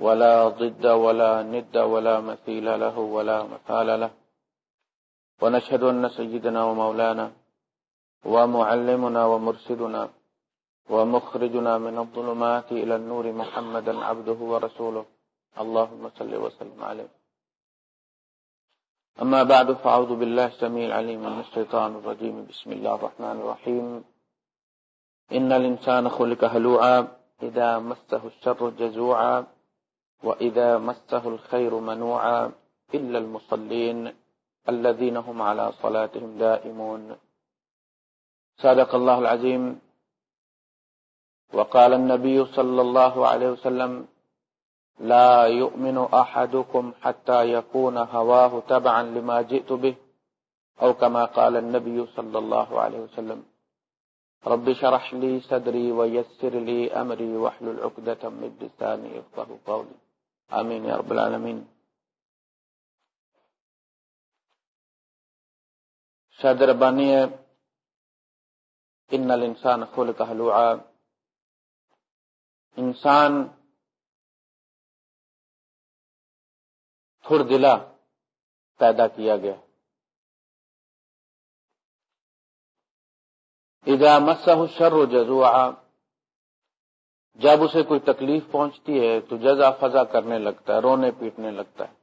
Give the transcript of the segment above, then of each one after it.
ولا ضد ولا ند ولا مثيل له ولا مثال له. ونشهد أن سيدنا ومولانا ومعلمنا ومرسدنا ومخرجنا من الظلمات إلى النور محمدا عبده ورسوله. اللهم صل وسلم عليه. أما بعد، فأعوذ بالله سميع العليم من الشيطان الرجيم. بسم الله الرحمن الرحيم. إن الإنسان خلق هلوعا إذا مسه الشر جزوعا. وإذا مسه الخير منوعا إلا المصلين الذين هم على صلاتهم دائمون. صدق الله العظيم. وقال النبي صلى الله عليه وسلم، لا يؤمن أحدكم حتى يكون هواه تبعا لما جئت به، أو كما قال النبي صلى الله عليه وسلم. رب شرح لي صدري ويسر لي أمري وحل العقدة من لساني يفضل قولي. آمين يا رب العالمين شاید ربانی ہے، ان الانسان خلق حلوعا۔ انسان تھوڑ دلا پیدا کیا گیا۔ اذا مسہ الشر جزوعا۔ جب اسے کوئی تکلیف پہنچتی ہے تو جزا فضا کرنے لگتا ہے، رونے پیٹنے لگتا ہے۔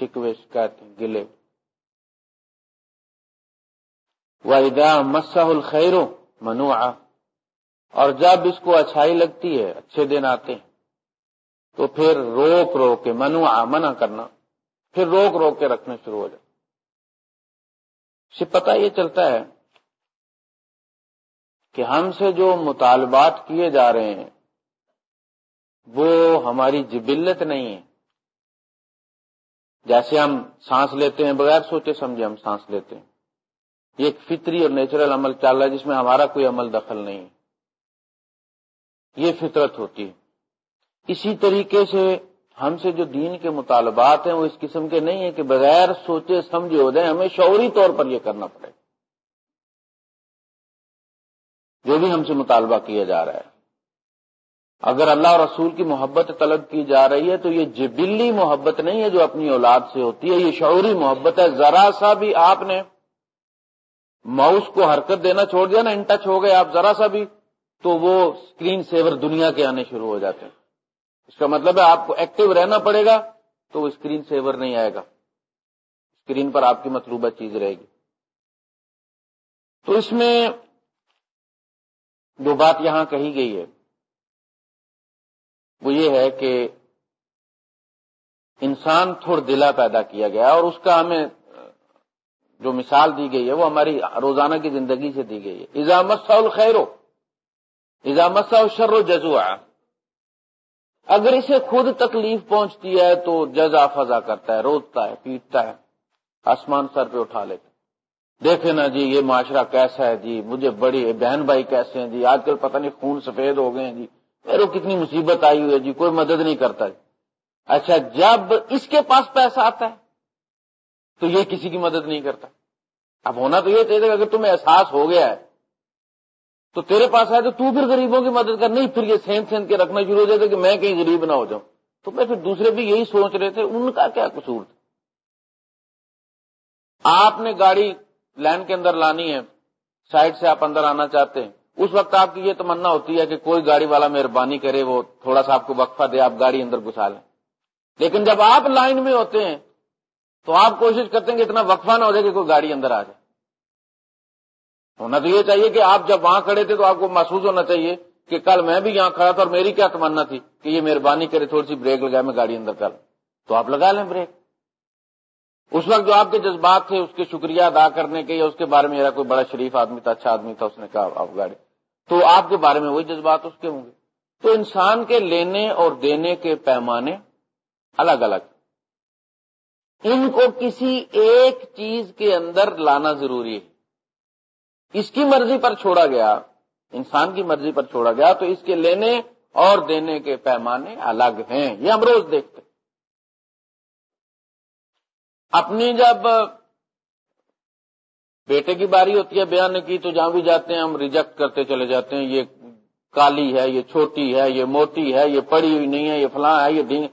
شکوے شکایت گلے۔ وَإِذَا مَسَّهُ الْخَيْرُ مَنُوعًا۔ اور جب اس کو اچھائی لگتی ہے، اچھے دن آتے ہیں۔ تو پھر روک روک کے منوع منع کرنا۔ پھر روک روک کے رکھنے شروع ہو جائے سے پتہ یہ چلتا ہے کہ ہم سے جو مطالبات کیے جا رہے ہیں وہ ہماری جبلت نہیں ہے۔ جیسے ہم سانس لیتے ہیں، بغیر سوچے سمجھے ہم سانس لیتے ہیں۔ یہ ایک فطری اور نیچرل عمل چل رہا ہے، جس میں ہمارا کوئی عمل دخل نہیں ہے۔ یہ فطرت ہوتی ہے۔ اسی طریقے سے ہم سے جو دین کے مطالبات ہیں، وہ اس قسم کے نہیں ہیں کہ بغیر سوچے سمجھے ہو جائیں، ہمیں شعوری طور پر یہ کرنا پڑے۔ جو بھی ہم سے مطالبہ کیا جا رہا ہے۔ اگر اللہ اور رسول کی محبت طلب کی جا رہی ہے تو یہ جبلی محبت نہیں ہے جو اپنی اولاد سے ہوتی ہے، یہ شعوری محبت ہے۔ ذرا سا بھی آپ نے ماؤس کو حرکت دینا چھوڑ دیا نا، ان ٹچ ہو گئے آپ ذرا سا بھی، تو وہ اسکرین سیور دنیا کے آنے شروع ہو جاتے ہیں۔ اس کا مطلب ہے آپ کو ایکٹیو رہنا پڑے گا تو وہ اسکرین سیور نہیں آئے گا۔ اسکرین پر آپ کی مطلوبہ چیز رہے گی۔ تو اس میں جو بات یہاں کہی گئی ہے۔ وہ یہ ہے کہ انسان تھوڑ دلا پیدا کیا گیا اور اس کا ہمیں، جو مثال دی گئی ہے، وہ ہماری روزانہ کی زندگی سے دی گئی ہے۔ ایزامت الخیر ہو ایزامت شر و جزوا اگر اسے خود تکلیف پہنچتی ہے تو جزا فضا کرتا ہے، روتا ہے، پیٹتا ہے، آسمان سر پہ اٹھا لیتا دیکھے نا جی یہ معاشرہ کیسا ہے جی؟ مجھے بڑی، بہن بھائی کیسے ہیں جی؟ آج کل پتہ نہیں خون سفید ہو گئے ہیں جی۔ میرے کتنی مصیبت آئی ہوئی ہے جی کوئی مدد نہیں کرتا جی۔ اچھا جب اس کے پاس پیسہ آتا ہے، تو یہ کسی کی مدد نہیں کرتا۔ اب ہونا تو یہ چاہیے اگر تمہیں احساس ہو گیا ہے، تو تیرے پاس آئے تو تو پھر غریبوں کی مدد کر۔ نہیں، پھر یہ سین سین کے رکھنا شروع ہو جاتا کہ میں کہیں غریب نہ ہو جاؤں۔ تو میں پھر دوسرے بھی یہی سوچ رہے تھے، ان کا کیا قصور تھا؟ آپ نے گاڑی لائن کے اندر لانی ہے، سائڈ سے آپ اندر آنا چاہتے ہیں۔ اس وقت آپ کی یہ تمنا ہوتی ہے کہ کوئی گاڑی والا مہربانی کرے، وہ تھوڑا سا آپ کو وقفہ دے، آپ گاڑی اندر گھسا لیں۔ لیکن جب آپ لائن میں ہوتے ہیں، تو آپ کوشش کرتے ہیں کہ اتنا وقفہ نہ ہو جائے کہ کوئی گاڑی اندر آ جائے۔ ہونا تو یہ چاہیے کہ آپ جب وہاں کھڑے تھے تو آپ کو محسوس ہونا چاہیے کہ کل میں بھی یہاں کھڑا تھا اور میری کیا تمنا تھی کہ یہ مہربانی کرے تھوڑی سی بریک لگائے، میں گاڑی اندر کر تو آپ لگا لیں بریک۔ اس وقت جو آپ کے جذبات تھے، اس کے شکریہ ادا کرنے کے یا اس کے بارے میں میرا کوئی بڑا شریف آدمی تھا اچھا آدمی تھا، اس نے کہا، آپ گاڑی۔ تو آپ کے بارے میں وہی جذبات اس کے ہوں گے۔ تو انسان کے لینے اور دینے کے پیمانے الگ الگ ان کو کسی ایک چیز کے اندر لانا ضروری ہے۔ اس کی مرضی پر چھوڑا گیا، انسان کی مرضی پر چھوڑا گیا، تو اس کے لینے اور دینے کے پیمانے الگ ہیں۔ یہ ہم روز دیکھتے اپنی جب بیٹے کی باری ہوتی ہے بیان کی تو جہاں بھی جاتے ہیں، ہم ریجیکٹ کرتے چلے جاتے ہیں، یہ کالی ہے، یہ چھوٹی ہے، یہ موٹی ہے، یہ پڑی ہوئی نہیں ہے، یہ فلاں ہے، یہ دیں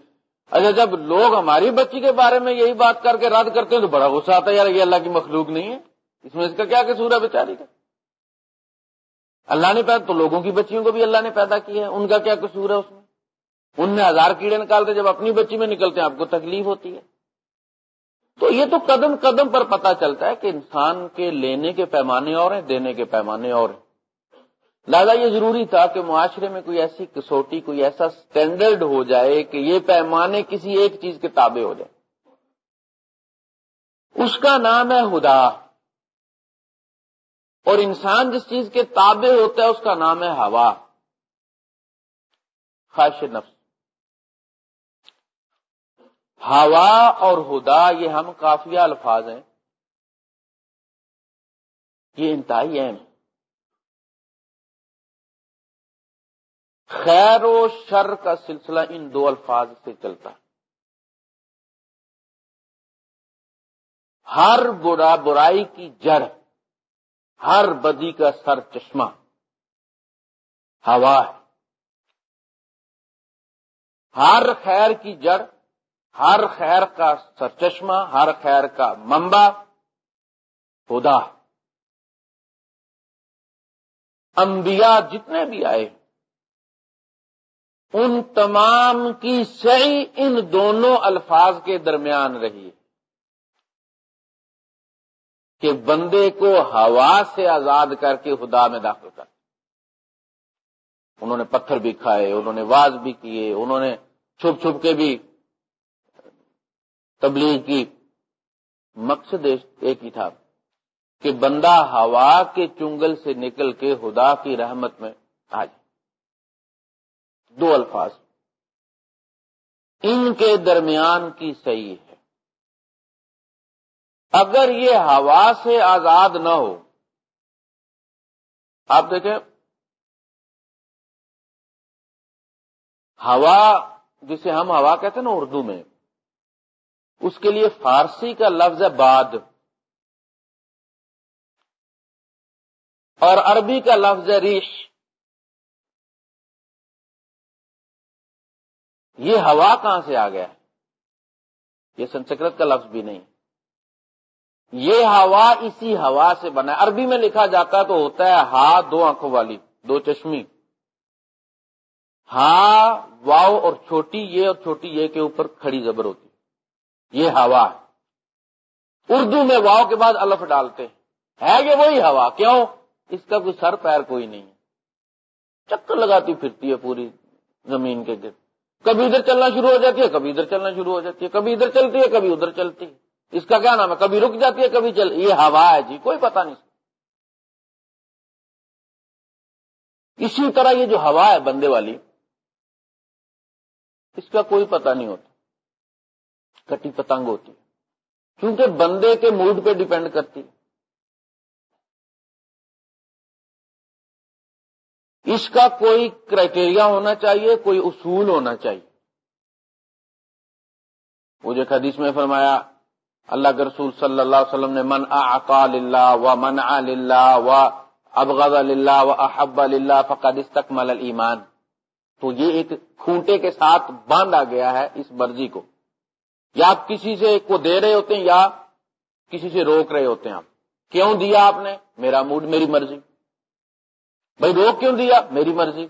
اچھا جب لوگ ہماری بچی کے بارے میں یہی بات کر کے رد کرتے ہیں تو بڑا غصہ آتا ہے، یار یہ اللہ کی مخلوق نہیں ہے۔ اس میں اس کا کیا قصور ہے بیچاری کا؟ اللہ نے پیدا تو لوگوں کی بچیوں کو بھی اللہ نے پیدا کیا ہے، ان کا کیا قصور ہے اس میں؟ ان میں ہزار کیڑے نکالتے جب اپنی بچی میں نکلتے ہیں، آپ کو تکلیف ہوتی ہے۔ تو یہ تو قدم قدم پر پتا چلتا ہے کہ انسان کے لینے کے پیمانے اور ہیں، دینے کے پیمانے اور ہیں۔ لہٰذا یہ ضروری تھا کہ معاشرے میں کوئی ایسی کسوٹی، کوئی ایسا سٹینڈرڈ ہو جائے کہ یہ پیمانے کسی ایک چیز کے تابع ہو جائے۔ اس کا نام ہے ہدا۔ اور انسان جس چیز کے تابع ہوتا ہے، اس کا نام ہے ہوا۔ خواہش نفس۔ ہوا اور ہدا، یہ ہم کافی الفاظ ہیں۔ یہ انتہائی اہم خیر و شر کا سلسلہ ان دو الفاظ سے چلتا ہے۔ ہر برا، برائی کی جڑ، ہر بدی کا سر چشمہ ہوا ہے۔ ہر خیر کی جڑ ہر خیر کا سرچشمہ، ہر خیر کا منبع خدا۔ انبیاء جتنے بھی آئے، ان تمام کی صحیح ان دونوں الفاظ کے درمیان رہی۔ کہ بندے کو ہوا سے آزاد کر کے خدا میں داخل کر۔ انہوں نے پتھر بھی کھائے، انہوں نے واز بھی کیے، انہوں نے چھپ چھپ کے بھی تبلیغ کی مقصد ایک ہی تھا کہ بندہ ہوا کے چنگل سے نکل کے خدا کی رحمت میں آ جائے۔ دو الفاظ۔ ان کے درمیان کی صحیح ہے۔ اگر یہ ہوا سے آزاد نہ ہو، آپ دیکھیں، ہوا جسے ہم ہوا کہتے ہیں نا اردو میں اس کے لیے فارسی کا لفظ ہے باد اور عربی کا لفظ ہے ریش یہ ہوا کہاں سے آ گیا یہ سنسکرت کا لفظ بھی نہیں یہ ہوا اسی ہوا سے بنا ہے عربی میں لکھا جاتا تو ہوتا ہے ہا دو آنکھوں والی دو چشمی ہاں واؤ اور چھوٹی یہ اور چھوٹی یہ کے اوپر کھڑی زبر ہوتی یہ ہوا ہے۔ اردو میں واؤ کے بعد الف ڈالتے ہے کہ وہی ہوا؟ کیوں؟ اس کا کوئی سر پیر کوئی نہیں ہے۔ چکر لگاتی پھرتی ہے پوری زمین کے گرد۔ کبھی ادھر چلنا شروع ہو جاتی ہے، کبھی ادھر چلنا شروع ہو جاتی ہے۔ کبھی ادھر چلتی ہے، کبھی ادھر چلتی ہے۔ اس کا کیا نام ہے؟ کبھی رک جاتی ہے، کبھی چل۔ یہ ہوا ہے جی کوئی پتا نہیں۔ اسی طرح یہ جو ہوا ہے بندے والی، اس کا کوئی پتا نہیں ہوتا۔ کٹی پتنگ ہوتی کیونکہ بندے کے موڈ پہ ڈیپینڈ کرتی اس کا کوئی کرائٹیریا ہونا چاہیے، کوئی اصول ہونا چاہیے۔ مجھے حدیث میں فرمایا، اللہ کے رسول صلی اللہ علیہ وسلم نے من للہ و من اللہ و ابغض للہ و احب اللہ فقد استکمل ایمان تو یہ ایک کھونٹے کے ساتھ باندھا گیا ہے اس مرضی کو۔ یا آپ کسی سے کو دے رہے ہوتے ہیں یا کسی سے روک رہے ہوتے ہیں آپ۔ کیوں دیا آپ نے؟ میرا موڈ، میری مرضی۔ بھائی روک کیوں دیا؟ میری مرضی۔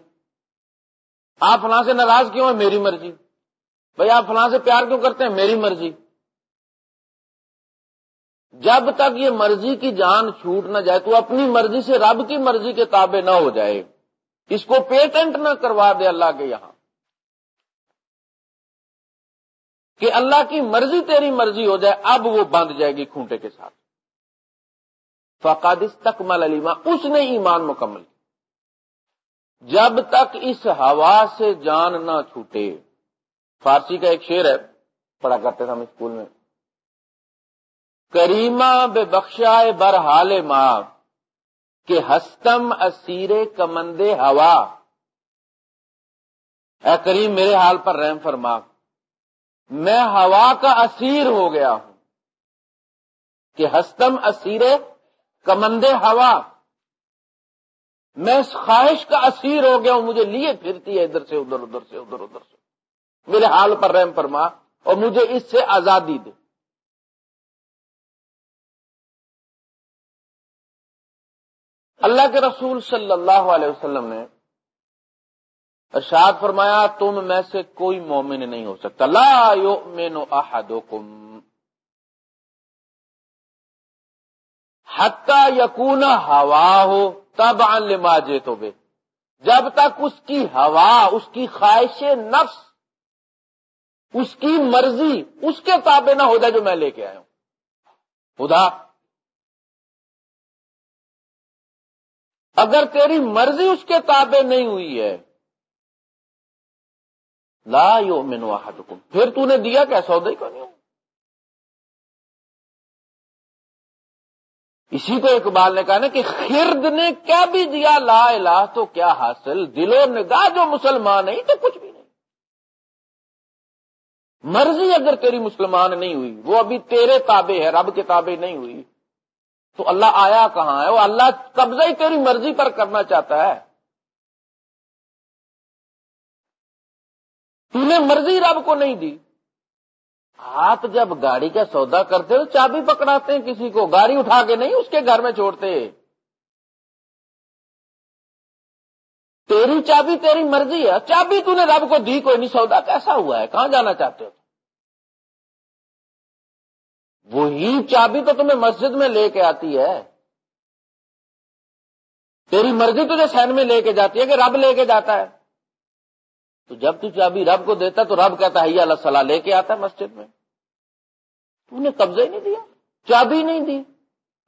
آپ فلاں سے ناراض کیوں ہیں؟ میری مرضی۔ بھائی آپ فلاں سے پیار کیوں کرتے ہیں؟ میری مرضی۔ جب تک یہ مرضی کی جان چھوٹ نہ جائے، تو اپنی مرضی سے رب کی مرضی کے تابع نہ ہو جائے۔ اس کو پیٹنٹ نہ کروا دے اللہ کے یہاں۔ کہ اللہ کی مرضی تیری مرضی ہو جائے، اب وہ بند جائے گی کھونٹے کے ساتھ۔ فقاد تکمل علیما اس نے ایمان مکمل جب تک اس ہوا سے جان نہ چھوٹے۔ فارسی کا ایک شعر ہے، پڑھا کرتے تھے ہم اسکول میں۔ کریمہ بے بخشائے برحال ماں کہ ہستم اسیر کمندے ہوا۔ اے کریم، میرے حال پر رحم فرما۔ میں ہوا کا اسیر ہو گیا ہوں۔ کہ ہستم اسیر کمندے ہوا۔ میں اس خواہش کا اسیر ہو گیا ہوں، مجھے لیے پھرتی ہے ادھر سے ادھر ادھر سے ادھر ادھر سے۔ میرے حال پر رحم فرما اور مجھے اس سے آزادی دے۔ اللہ کے رسول صلی اللہ علیہ وسلم نے ارشاد فرمایا، تم میں سے کوئی مومن نہیں ہو سکتا۔ لا یؤمن احدکم۔ حتی یکون ہوا ہو تب ان لما تو بے جب تک اس کی ہوا، اس کی خواہش نفس، اس کی مرضی، اس کے تابع نہ ہو جائے جو میں لے کے آیا ہوں۔ خدا، اگر تیری مرضی اس کے تابع نہیں ہوئی ہے لا یو مینو پھر تو نے دیا کیا؟ سودا ہی کو نہیں اسی کو اقبال نے کہا نا کہ خرد نے کیا بھی دیا؟ لا الہ تو کیا حاصل؟ دل و نگاہ جو مسلمان نہیں تو کچھ بھی نہیں۔ مرضی اگر تیری مسلمان نہیں ہوئی، وہ ابھی تیرے تابع ہے، رب کے تابع نہیں ہوئی۔ تو اللہ آیا کہاں ہے؟ وہ اللہ قبضہ ہی تیری مرضی پر کرنا چاہتا ہے۔ تو نے مرضی رب کو نہیں دی۔ آپ جب گاڑی کا سودا کرتے تو چابی پکڑاتے ہیں کسی کو، گاڑی اٹھا کے نہیں اس کے گھر میں چھوڑتے۔ تیری چابی تیری مرضی ہے، چابی تو نے رب کو دی، کوئی نہیں، سودا کیسا ہوا ہے؟ کہاں جانا چاہتے ہو؟ وہی چابی تو تمہیں مسجد میں لے کے آتی ہے۔ تیری مرضی تجھے سین میں لے کے جاتی ہے کہ رب لے کے جاتا ہے۔ تو جب تو چابی رب کو دیتا تو رب کہتا ہے اللہ صلاح لے کے آتا ہے مسجد میں۔ تو نے قبضہ ہی نہیں دیا، چابی نہیں دی۔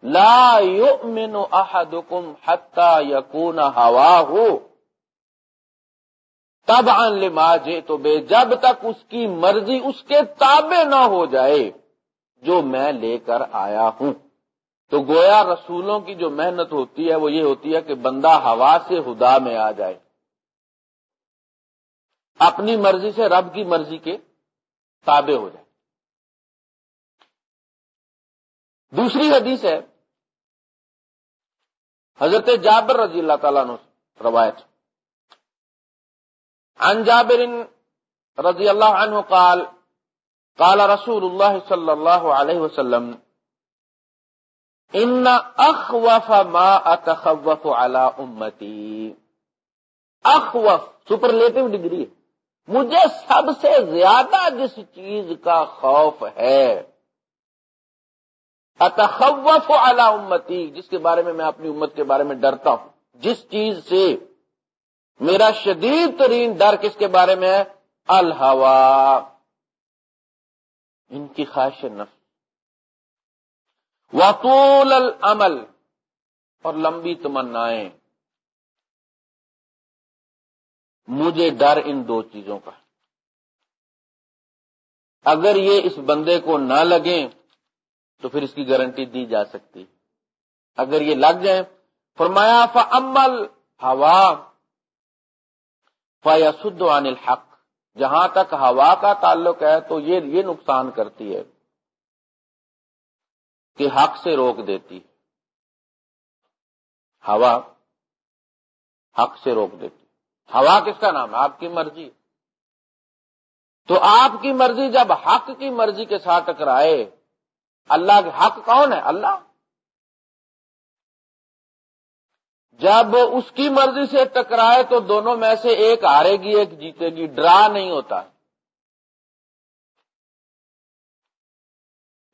لا یؤمن احدکم حتی یکون ہوا ہو تب لما جے تو بے جب تک اس کی مرضی اس کے تابع نہ ہو جائے، جو میں لے کر آیا ہوں۔ تو گویا رسولوں کی جو محنت ہوتی ہے، وہ یہ ہوتی ہے کہ بندہ ہوا سے ہدا میں آ جائے۔ اپنی مرضی سے رب کی مرضی کے تابع ہو جائے۔ دوسری حدیث ہے، حضرت جابر رضی اللہ تعالیٰ نے روایت۔ عن جابر رضی اللہ عنہ قال قال رسول اللہ صلی اللہ علیہ وسلم، ان اخوف ما اتخوف على امتی. اخوف سپرلیٹو ڈگری مجھے سب سے زیادہ جس چیز کا خوف ہے، اتخوف على امتی جس کے بارے میں میں اپنی امت کے بارے میں ڈرتا ہوں۔ جس چیز سے میرا شدید ترین ڈر کس کے بارے میں ہے؟ الحوا، ان کی خواہش نفس۔ وطول العمل اور لمبی تمنائیں۔ مجھے ڈر ان دو چیزوں کا۔ اگر یہ اس بندے کو نہ لگیں تو پھر اس کی گارنٹی دی جا سکتی۔ اگر یہ لگ جائیں، فرمایا فمل ہوا فیاسد عن الحق۔ جہاں تک ہوا کا تعلق ہے تو یہ یہ نقصان کرتی ہے کہ حق سے روک دیتی۔ ہوا، حق سے روک دیتی۔ ہوا کس کا نام ہے؟ آپ کی مرضی۔ تو آپ کی مرضی جب حق کی مرضی کے ساتھ ٹکرائے، اللہ کے حق کون ہے؟ اللہ۔ جب اس کی مرضی سے ٹکرائے تو دونوں میں سے ایک ہارے گی، ایک جیتے گی، ڈرا نہیں ہوتا۔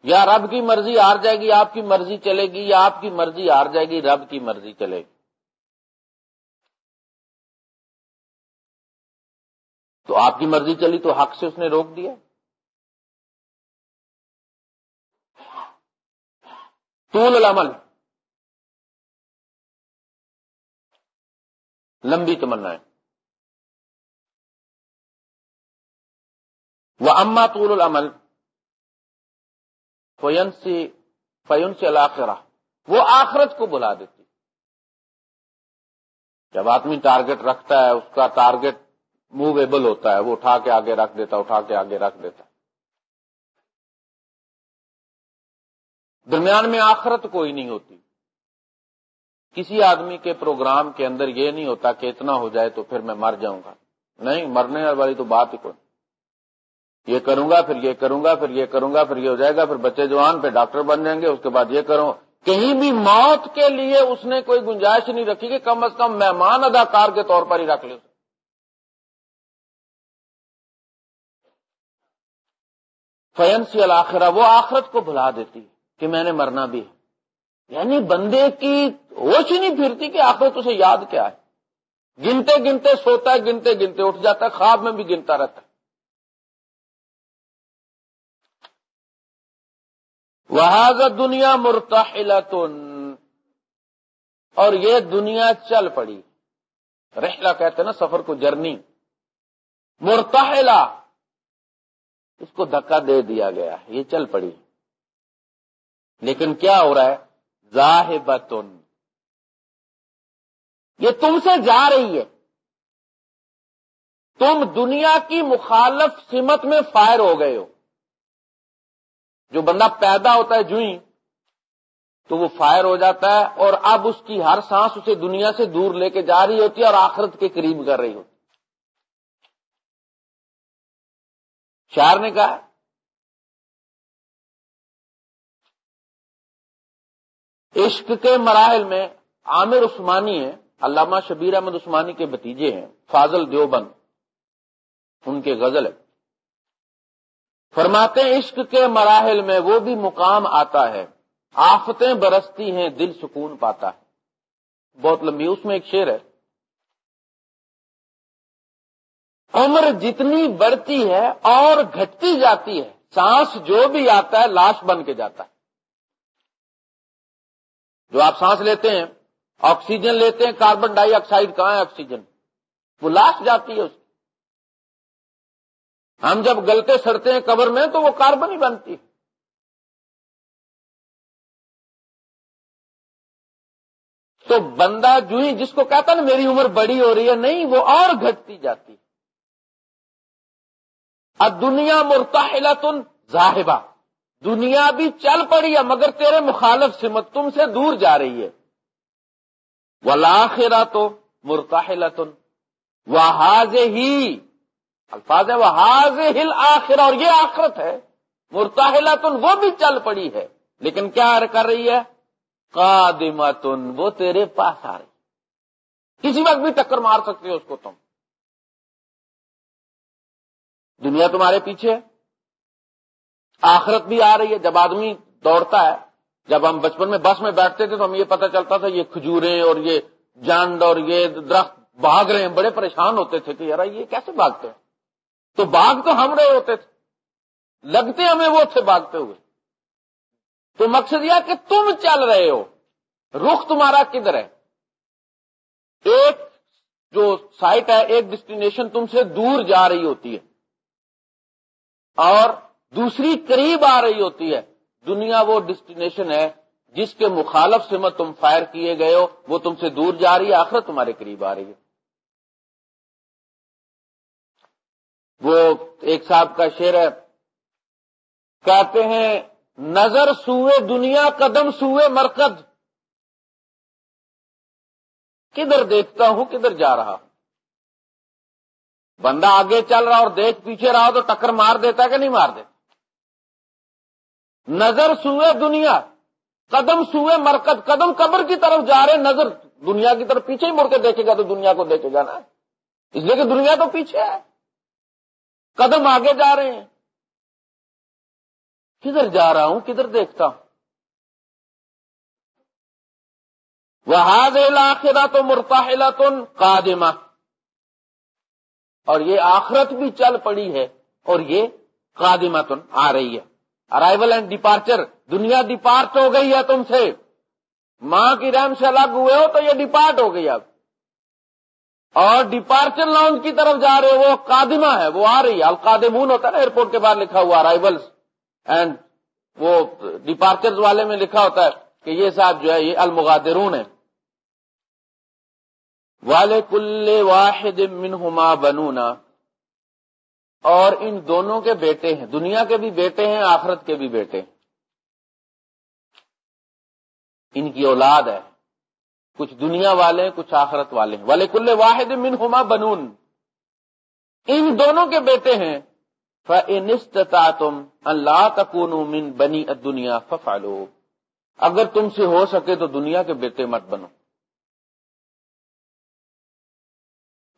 یا رب کی مرضی ہار جائے گی، آپ کی مرضی چلے گی، یا آپ کی مرضی ہار جائے گی، رب کی مرضی چلے گی۔ تو آپ کی مرضی چلی تو حق سے اس نے روک دیا۔ طول العمل۔ لمبی تمنا ہے وہ اما طول العمل فین سی فیون سے الآخرہ وہ آخرت کو بلا دیتی۔ جب آدمی ٹارگٹ رکھتا ہے، اس کا ٹارگٹ موویبل ہوتا ہے، وہ اٹھا کے آگے رکھ دیتا، اٹھا کے آگے رکھ دیتا۔ درمیان میں آخرت کوئی نہیں ہوتی۔ کسی آدمی کے پروگرام کے اندر یہ نہیں ہوتا کہ اتنا ہو جائے تو پھر میں مر جاؤں گا۔ نہیں، مرنے والی تو بات ہی کوئی یہ کروں گا، پھر یہ کروں گا، پھر یہ کروں گا، پھر یہ ہو جائے گا، پھر بچے جوان، پھر ڈاکٹر بن جائیں گے، اس کے بعد یہ کروں۔ کہیں بھی موت کے لیے اس نے کوئی گنجائش نہیں رکھی کہ کم از کم مہمان اداکار کے طور پر ہی رکھ لے۔ فین سی الآخرہ وہ آخرت کو بھلا دیتی کہ میں نے مرنا بھی ہے۔ یعنی بندے کی ہوش ہی نہیں پھرتی کہ آخرت اسے یاد کیا ہے۔ گنتے گنتے سوتا ہے، گنتے گنتے اٹھ جاتا ہے، خواب میں بھی گنتا رہتا ہے۔ وہ دنیا مرتاحل اور یہ دنیا چل پڑی۔ رحلہ کہتے ہیں نا، سفر کو، جرنی۔ مرتاحلہ اس کو دھکا دے دیا گیا یہ چل پڑی۔ لیکن کیا ہو رہا ہے؟ ظاہبتن۔ یہ تم سے جا رہی ہے۔ تم دنیا کی مخالف سمت میں فائر ہو گئے ہو۔ جو بندہ پیدا ہوتا ہے جو ہی تو وہ فائر ہو جاتا ہے اور اب اس کی ہر سانس اسے دنیا سے دور لے کے جا رہی ہوتی ہے اور آخرت کے قریب کر رہی ہوتی شاعر نے کہا۔ عشق کے مراحل میں عامر عثمانی ہے علامہ شبیر احمد عثمانی کے بتیجے ہیں، فاضل دیوبند، ان کے غزل ہے فرماتے ہیں، عشق کے مراحل میں وہ بھی مقام آتا ہے، آفتیں برستی ہیں، دل سکون پاتا ہے۔ بہت لمبی، اس میں ایک شعر ہے۔ عمر جتنی بڑھتی ہے اور گھٹتی جاتی ہے، سانس جو بھی آتا ہے، لاش بن کے جاتا ہے۔ جو آپ سانس لیتے ہیں، آکسیجن لیتے ہیں، کاربن ڈائی آکسائڈ کہاں ہے آکسیجن؟ وہ لاش جاتی ہے اس ہم جب گلتے سڑتے ہیں قبر میں تو وہ کاربن ہی بنتی تو بندہ جو ہی جس کو کہتا نا، میری عمر بڑی ہو رہی ہے، نہیں، وہ اور گھٹتی جاتی اب دنیا مرتاحلہ تن ظاہبہ۔ دنیا بھی چل پڑی ہے، مگر تیرے مخالف سمت تم سے دور جا رہی ہے۔ وہ تو مرتاحلہ تن ہی الفاظ ہے وہ ہل آخر اور یہ آخرت ہے۔ مرتاحلتن وہ بھی چل پڑی ہے۔ لیکن کیا کر رہی ہے؟ قادمتن، وہ تیرے پاس آ رہی کسی وقت بھی ٹکر مار سکتے ہو اس کو تم۔ دنیا تمہارے پیچھے آخرت بھی آ رہی ہے۔ جب آدمی دوڑتا ہے، جب ہم بچپن میں بس میں بیٹھتے تھے تو ہم یہ پتہ چلتا تھا، یہ کھجورے اور یہ جانڈ اور یہ درخت بھاگ رہے ہیں۔ بڑے پریشان ہوتے تھے کہ یار، یہ کیسے بھاگتے ہیں؟ تو باغ تو ہم رہے ہوتے تھے۔ لگتے ہمیں وہ تھے باغتے ہوئے۔ تو مقصد یہ کہ تم چل رہے ہو۔ رخ تمہارا کدھر ہے؟ ایک جو سائٹ ہے، ایک ڈسٹینیشن تم سے دور جا رہی ہوتی ہے۔ اور دوسری قریب آ رہی ہوتی ہے۔ دنیا وہ ڈسٹینیشن ہے جس کے مخالف سے میں تم فائر کیے گئے ہو، وہ تم سے دور جا رہی ہے آخر تمہارے قریب آ رہی ہے۔ وہ ایک صاحب کا شعر ہے، کہتے ہیں، نظر سوئے دنیا، قدم سوئے مرکز۔ کدھر دیکھتا ہوں، کدھر جا رہا ہوں۔ بندہ آگے چل رہا اور دیکھ پیچھے رہا تو ٹکر مار دیتا کہ نہیں مار دیتا؟ نظر سوئے دنیا، قدم سوئے مرکز، قدم قبر کی طرف جا رہے، نظر دنیا کی طرف پیچھے ہی مڑ کے دیکھے گا تو دنیا کو دیکھے گا نا۔ اس لیے کہ دنیا تو پیچھے ہے۔ قدم آگے جا رہے ہیں۔ کدھر جا رہا ہوں؟ کدھر دیکھتا ہوں؟ وہ آخرا تو مرتاحلہ تن قادمہ اور یہ آخرت بھی چل پڑی ہے اور یہ قادمہ تن آ رہی ہے۔ ارائیول اینڈ ڈپارچر دنیا ڈپارٹ ہو گئی ہے تم سے۔ ماں کی رحم سے الگ ہوئے ہو تو یہ ڈپارٹ ہو گئی اب۔ اور ڈپارچر لاؤنج کی طرف جا رہے وہ قادمہ ہے، وہ آ رہی ہے۔ القادمون ہوتا ہے نا ایئرپورٹ کے بعد لکھا ہوا ارائیولس اینڈ وہ ڈپارچر والے میں لکھا ہوتا ہے کہ یہ صاحب جو ہے، یہ المغادرون ہے والے کل واحد منہما بنونا۔ اور ان دونوں کے بیٹے ہیں، دنیا کے بھی بیٹے ہیں، آخرت کے بھی بیٹے ہیں۔ ان کی اولاد ہے۔ کچھ دنیا والے ہیں کچھ آخرت والے ہیں۔ والے کل واحد من ہوما بنون۔ ان دونوں کے بیٹے ہیں۔ تم اللہ تکون من بنی دنیا ففالو اگر تم سے ہو سکے تو دنیا کے بیٹے مت بنو۔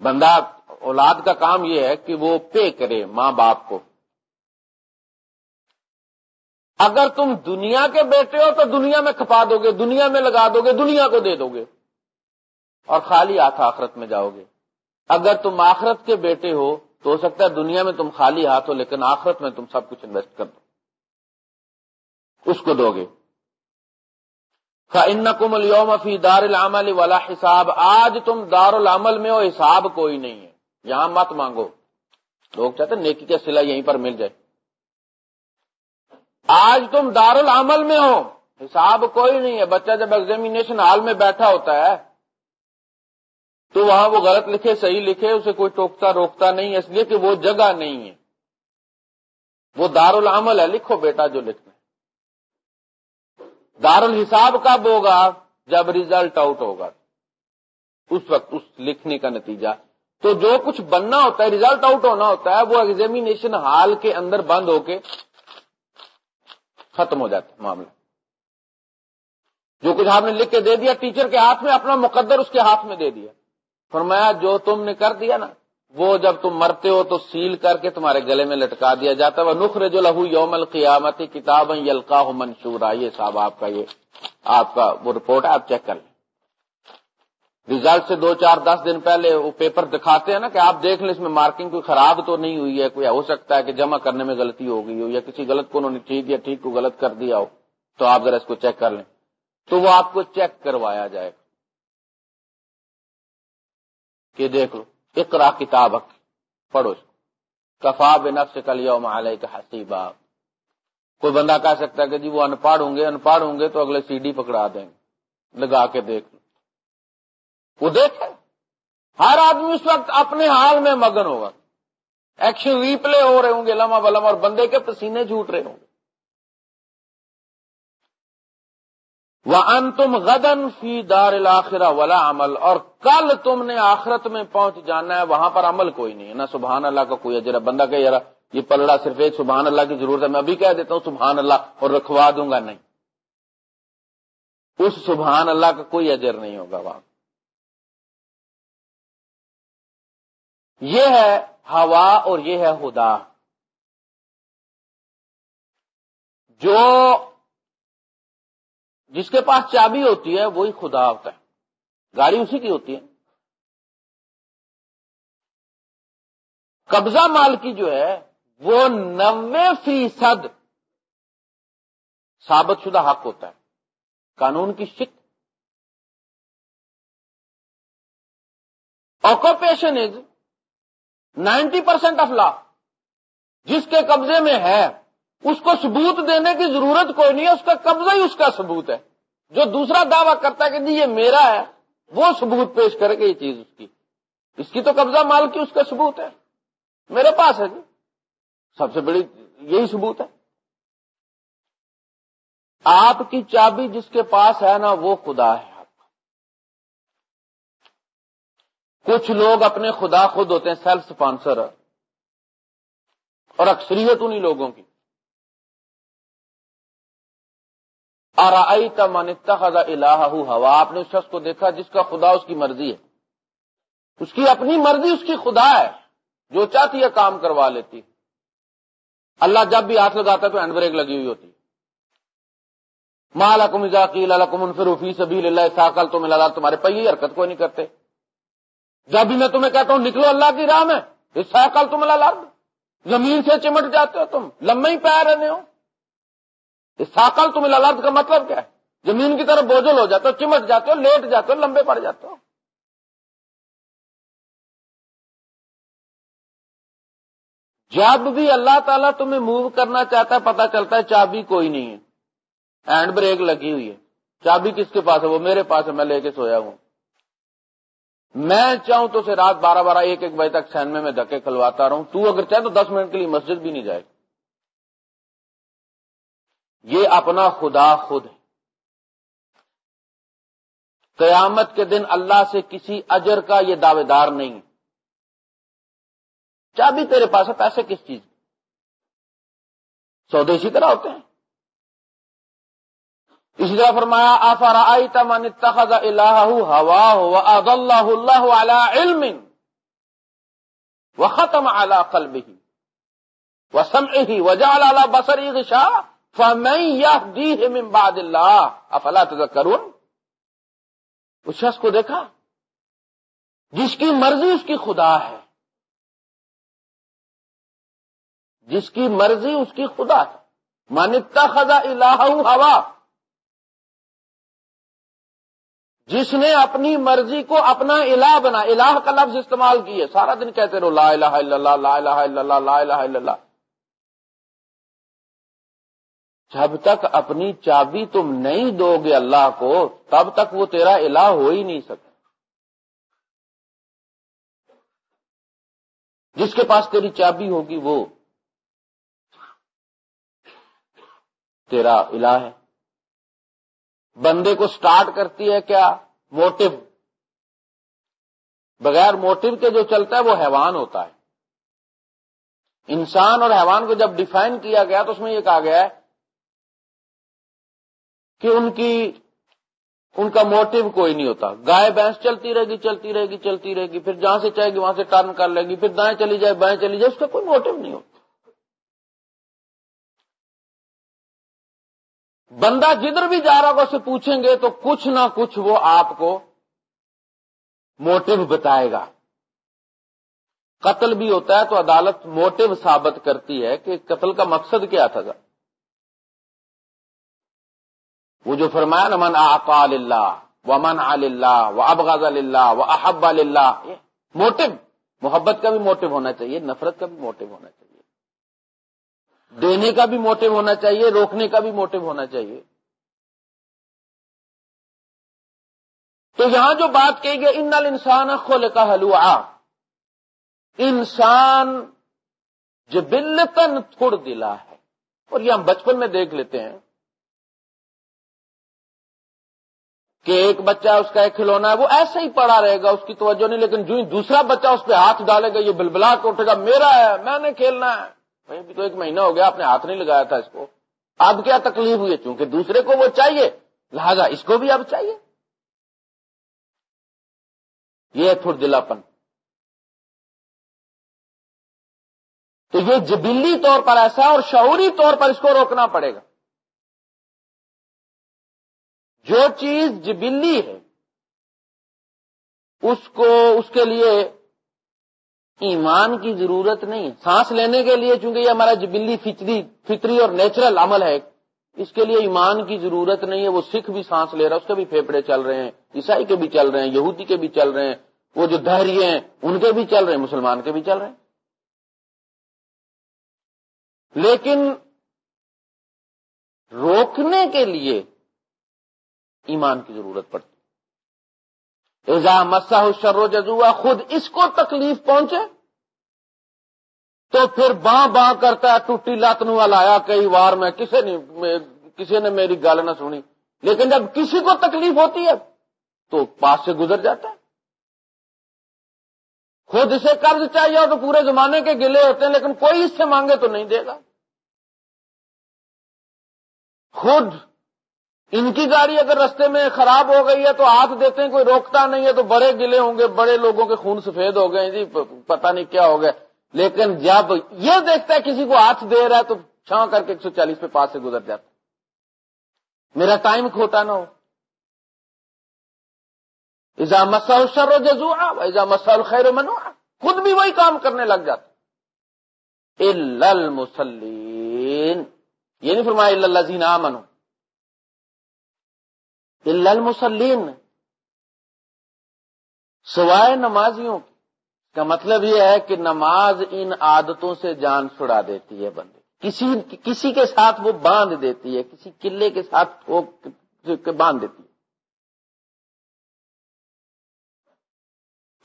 بندہ اولاد کا کام یہ ہے کہ وہ پے کرے ماں باپ کو۔ اگر تم دنیا کے بیٹے ہو تو دنیا میں کھپا دو گے، دنیا میں لگا دو گے، دنیا کو دے دو گے۔ اور خالی ہاتھ آخرت میں جاؤ گے۔ اگر تم آخرت کے بیٹے ہو تو ہو سکتا ہے دنیا میں تم خالی ہاتھ ہو لیکن آخرت میں تم سب کچھ انویسٹ کر دو۔ اس کو دو گے۔ ان کم الوم فی دار العمل والا حساب۔ آج تم دار العمل میں ہو، حساب کوئی نہیں ہے۔ یہاں مت مانگو۔ لوگ چاہتے نیکی کا سلا یہیں پر مل جائے۔ آج تم دار العمل میں ہو، حساب کوئی نہیں ہے۔ بچہ جب ایگزامینیشن ہال میں بیٹھا ہوتا ہے، تو وہاں وہ غلط لکھے، صحیح لکھے، اسے کوئی ٹوکتا روکتا نہیں ہے اس لیے کہ وہ جگہ نہیں ہے۔ وہ دار العمل ہے۔ لکھو بیٹا جو لکھنا دار الحساب کب ہوگا جب ریزلٹ آؤٹ ہوگا۔ اس وقت اس لکھنے کا نتیجہ۔ تو جو کچھ بننا ہوتا ہے ریزلٹ آؤٹ ہونا ہوتا ہے، وہ ایگزامینیشن ہال کے اندر بند ہو کے ختم ہو جاتا معاملہ۔ جو کچھ آپ نے لکھ کے دے دیا ٹیچر کے ہاتھ میں اپنا مقدر اس کے ہاتھ میں دے دیا۔ فرمایا، جو تم نے کر دیا نا وہ جب تم مرتے ہو تو سیل کر کے تمہارے گلے میں لٹکا دیا جاتا ہے۔ وہ نخر جو لہو یوم القیامتی کتاب یلقا منشور یہ صاحب آپ کا یہ آپ کا وہ رپورٹ ہے، آپ چیک کر لیں۔ ریزلٹ سے دو چار دس دن پہلے وہ پیپر دکھاتے ہیں نا کہ آپ دیکھ لیں اس میں مارکنگ کوئی خراب تو نہیں ہوئی ہے، کوئی ہو سکتا ہے کہ جمع کرنے میں غلطی ہو گئی ہو یا کسی غلط کو انہوں نے ٹھیک یا ٹھیک کو غلط کر دیا ہو، تو آپ ذرا اس کو چیک کر لیں۔ تو وہ آپ کو چیک کروایا جائے گا۔ کہ دیکھ لو۔ اقرا کتاب پڑھو کفا بنف سے کل یوم علیہ کا حسیبہ کوئی بندہ کہہ سکتا ہے کہ جی وہ ان پڑھ ہوں گے ان پڑھ ہوں گے تو اگلے سی ڈی پکڑا دیں گے لگا کے دیکھ۔ وہ دیکھے۔ ہر آدمی اس وقت اپنے حال میں مگن ہوگا۔ ایکشن ریپلے ہو رہے ہوں گے لما بلم اور بندے کے پسینے جھوٹ رہے ہوں گے۔ وہ ان تم غدن فی دار الآخرہ ولا عمل۔ اور کل تم نے آخرت میں پہنچ جانا ہے، وہاں پر عمل کوئی نہیں ہے۔ نہ سبحان اللہ کا کوئی اجرا بندہ کہ یار، یہ پلڑا صرف ایک سبحان اللہ کی ضرورت ہے، میں ابھی کہہ دیتا ہوں سبحان اللہ اور رکھوا دوں گا نہیں۔ اس سبحان اللہ کا کوئی اجر نہیں ہوگا وہاں۔ یہ ہے ہوا اور یہ ہے خدا۔ جو جس کے پاس چابی ہوتی ہے، وہی خدا ہوتا ہے۔ گاڑی اسی کی ہوتی ہے۔ قبضہ مال کی جو ہے، وہ نوے فیصد ثابت شدہ حق ہوتا ہے۔ قانون کی شک occupation is ninety percent of law جس کے قبضے میں ہے اس کو ثبوت دینے کی ضرورت کوئی نہیں ہے، اس کا قبضہ ہی اس کا ثبوت ہے۔ جو دوسرا دعویٰ کرتا ہے کہ جی یہ میرا ہے، وہ ثبوت پیش کرے گا یہ چیز اس کی۔ اس کی تو قبضہ مال کی اس کا ثبوت ہے۔ میرے پاس ہے جی۔ سب سے بڑی یہی ثبوت ہے۔ آپ کی چابی جس کے پاس ہے نا، وہ خدا ہے۔ آپ کا کچھ لوگ اپنے خدا خود ہوتے ہیں سیلف اسپانسر اور اکثریت انہی لوگوں کی۔ من اتخذ الہ ہوا؟ آپ نے اس شخص کو دیکھا جس کا خدا اس کی مرضی ہے۔ اس کی اپنی مرضی اس کی خدا ہے، جو چاہتی ہے کام کروا لیتی۔ اللہ جب بھی ہاتھ لگاتا ہے تو ہینڈ بریک لگی ہوئی ہوتی۔ مالکم ذاکیل الکم فی سبیل اللہ ساکل تم اللہ تمہارے پہی حرکت کوئی نہیں کرتے۔ جب بھی میں تمہیں کہتا ہوں نکلو اللہ کی راہ میں ساکل تم اللہ زمین سے چمٹ جاتے ہو تم لمبے ہی پیر رہنے ہو۔ ساکل تم الرد کا مطلب کیا ہے؟ زمین کی طرف بوجھل ہو جاتے ہو، چمٹ جاتے ہو، لیٹ جاتے ہو، لمبے پڑ جاتے ہو۔ جب بھی اللہ تعالیٰ تمہیں موو کرنا چاہتا ہے پتا چلتا ہے چابی کوئی نہیں ہے۔ ہینڈ بریک لگی ہوئی ہے۔ چابی کس کے پاس ہے؟ وہ میرے پاس ہے، میں لے کے سویا ہوں۔ میں چاہوں تو اسے رات بارہ بارہ، ایک ایک بجے تک سینمے میں دھکے کھلواتا رہوں۔ تو اگر چاہے تو دس منٹ کے لیے مسجد بھی نہیں جائے یہ اپنا خدا خود ہے۔ قیامت کے دن اللہ سے کسی اجر کا یہ دعوے دار نہیں چابی تیرے پاس ہے پیسے کس چیز سودیشی طرح ہوتے ہیں۔ اسی طرح فرمایا آفارا آئی تمن اتخذ الہ ہوا اللہ اللہ علی علم و ختم اعلی قلب ہی و سم ہی وجال فمن یهدیہ من بعد اللہ افلا تذکرون اس شخص کو دیکھا؟ جس کی مرضی اس کی خدا ہے۔ جس کی مرضی اس کی خدا ہے مانتا خزا الہ ہوا جس نے اپنی مرضی کو اپنا الہ بنا، الہ کا لفظ استعمال کیے۔ سارا دن کہتے رہو، لا الہ الا اللہ، لا الہ الا اللہ، لا الہ الا اللہ۔ جب تک اپنی چابی تم نہیں دو گے اللہ کو، تب تک وہ تیرا الہ ہو ہی نہیں سکتا۔ جس کے پاس تیری چابی ہوگی وہ تیرا الہ ہے۔ بندے کو سٹارٹ کرتی ہے کیا؟ موٹو بغیر موٹو کے جو چلتا ہے وہ حیوان ہوتا ہے۔ انسان اور حیوان کو جب ڈیفائن کیا گیا تو اس میں یہ کہا گیا ہے کہ ان کی، ان کا موٹو کوئی نہیں ہوتا۔ گائے، بھینس چلتی رہے گی، چلتی رہے گی، چلتی رہے گی۔ پھر جہاں سے چاہے گی وہاں سے ٹرن کر لے گی۔ پھر دائیں چلی جائے، بائیں چلی جائے، اس کا کوئی موٹو نہیں ہوتا۔ بندہ جدھر بھی جا رہا ہوگا اسے پوچھیں گے تو کچھ نہ کچھ وہ آپ کو موٹو بتائے گا۔ قتل بھی ہوتا ہے تو عدالت موٹو ثابت کرتی ہے کہ قتل کا مقصد کیا تھا۔ وہ جو فرمایا نا، من آقا اللہ و من اللہ و ابغاز اللہ و احب اللہ موٹو محبت کا بھی موٹو ہونا چاہیے، نفرت کا بھی موٹو ہونا چاہیے، دینے کا بھی موٹو ہونا چاہیے، روکنے کا بھی موٹو ہونا چاہیے۔ تو یہاں جو بات کہی گئی، ان انسان خل کا حلوا انسان جبلتن تھوڑ دلا ہے۔ اور یہ ہم بچپن میں دیکھ لیتے ہیں۔ کہ ایک بچہ اس کا ایک کھلونا ہے، وہ ایسے ہی پڑا رہے گا، اس کی توجہ نہیں، لیکن جو ہی دوسرا بچہ اس پہ ہاتھ ڈالے گا، یہ بلبلا کے اٹھے گا، میرا ہے، میں نے کھیلنا ہے۔ بھی تو ایک مہینہ ہو گیا، آپ نے ہاتھ نہیں لگایا تھا اس کو۔ اب کیا تکلیف ہوئی چونکہ دوسرے کو وہ چاہیے۔ لہذا اس کو بھی اب چاہیے۔ یہ تھوڑ دلاپن۔ تو یہ جبلی طور پر ایسا ہے اور شعوری طور پر اس کو روکنا پڑے گا۔ جو چیز جبلی ہے، اس کو، اس کے لیے ایمان کی ضرورت نہیں سانس لینے کے لیے چونکہ یہ ہمارا جبلی فطری فطری اور نیچرل عمل ہے، اس کے لیے ایمان کی ضرورت نہیں ہے۔ وہ سکھ بھی سانس لے رہا ہے، اس کے بھی پھیپڑے چل رہے ہیں، عیسائی کے بھی چل رہے ہیں، یہودی کے بھی چل رہے ہیں، وہ جو دہری ہیں، ان کے بھی چل رہے ہیں، مسلمان کے بھی چل رہے ہیں۔ لیکن روکنے کے لیے ایمان کی ضرورت پڑتی۔ ایزا مسا شر و جزوا خود اس کو تکلیف پہنچے، تو پھر باں باں کرتا ہے، ٹوٹی لاتن والا آیا کئی بار میں کسی نے کسی نے میری گال نہ سنی۔ لیکن جب کسی کو تکلیف ہوتی ہے، تو پاس سے گزر جاتا ہے۔ خود اسے قرض چاہیے تو پورے زمانے کے گلے ہوتے ہیں، لیکن کوئی اس سے مانگے تو نہیں دے گا۔ خود ان کی گاڑی اگر رستے میں خراب ہو گئی ہے تو ہاتھ دیتے ہیں، کوئی روکتا نہیں ہے تو بڑے گلے ہوں گے، بڑے لوگوں کے خون سفید ہو گئے جی پتہ نہیں کیا ہو گیا۔ لیکن جب یہ دیکھتا ہے کسی کو ہاتھ دے رہا ہے تو چھاں کر کے ایک سو چالیس پہ پاس سے گزر جاتا میرا ٹائم کھوتا نہ ہو۔ ایزا مسل شر و جزو ایزا مسل خیر و منو خود بھی وہی کام کرنے لگ جاتا المسلین یہ نہیں فرمایا اللہ زینا منو المسلین سوائے نمازیوں کا مطلب یہ ہے کہ نماز ان عادتوں سے جان چھڑا دیتی ہے بندے۔ کسی کسی کے ساتھ وہ باندھ دیتی ہے، کسی قلعے کے ساتھ وہ باندھ دیتی ہے۔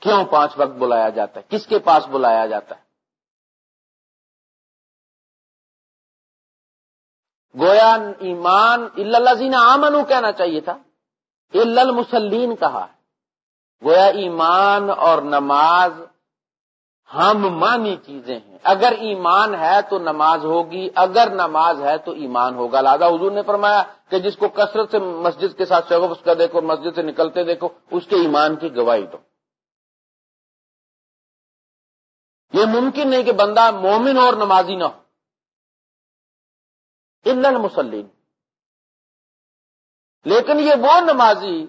کیوں پانچ وقت بلایا جاتا ہے؟ کس کے پاس بلایا جاتا ہے؟ گویا ایمان اللہ زینا آمنو کہنا چاہیے تھا۔ المسلین کہا گویا ایمان اور نماز ہم مانی چیزیں ہیں۔ اگر ایمان ہے تو نماز ہوگی، اگر نماز ہے تو ایمان ہوگا۔ لہٰذا حضور نے فرمایا کہ جس کو کثرت سے مسجد کے ساتھ شغف اس کا دیکھو، مسجد سے نکلتے دیکھو، اس کے ایمان کی گواہی دو۔ یہ ممکن نہیں کہ بندہ مومن اور نمازی نہ ہو۔ المسلین لیکن یہ وہ نمازی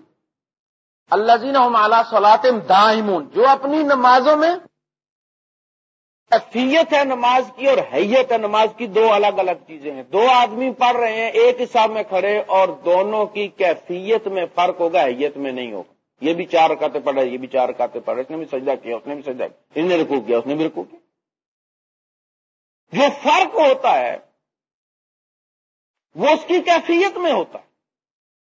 اللہ زین اعلیٰ سلاطم دائمون، جو اپنی نمازوں میں کیفیت ہے نماز کی اور حیت ہے نماز کی، دو الگ الگ چیزیں ہیں۔ دو آدمی پڑھ رہے ہیں، ایک حساب میں کھڑے اور دونوں کی کیفیت میں فرق ہوگا، حیت میں نہیں ہوگا۔ یہ بھی چار رکاتے پڑھ رہے یہ بھی چار رکاتے پڑھ رہے اس نے بھی سجدہ کیا، اس نے بھی سجدہ کیا۔ اس نے رکو کیا، اس نے بھی رکو کیا۔ جو فرق ہوتا ہے وہ اس کی کیفیت میں ہوتا۔ ہے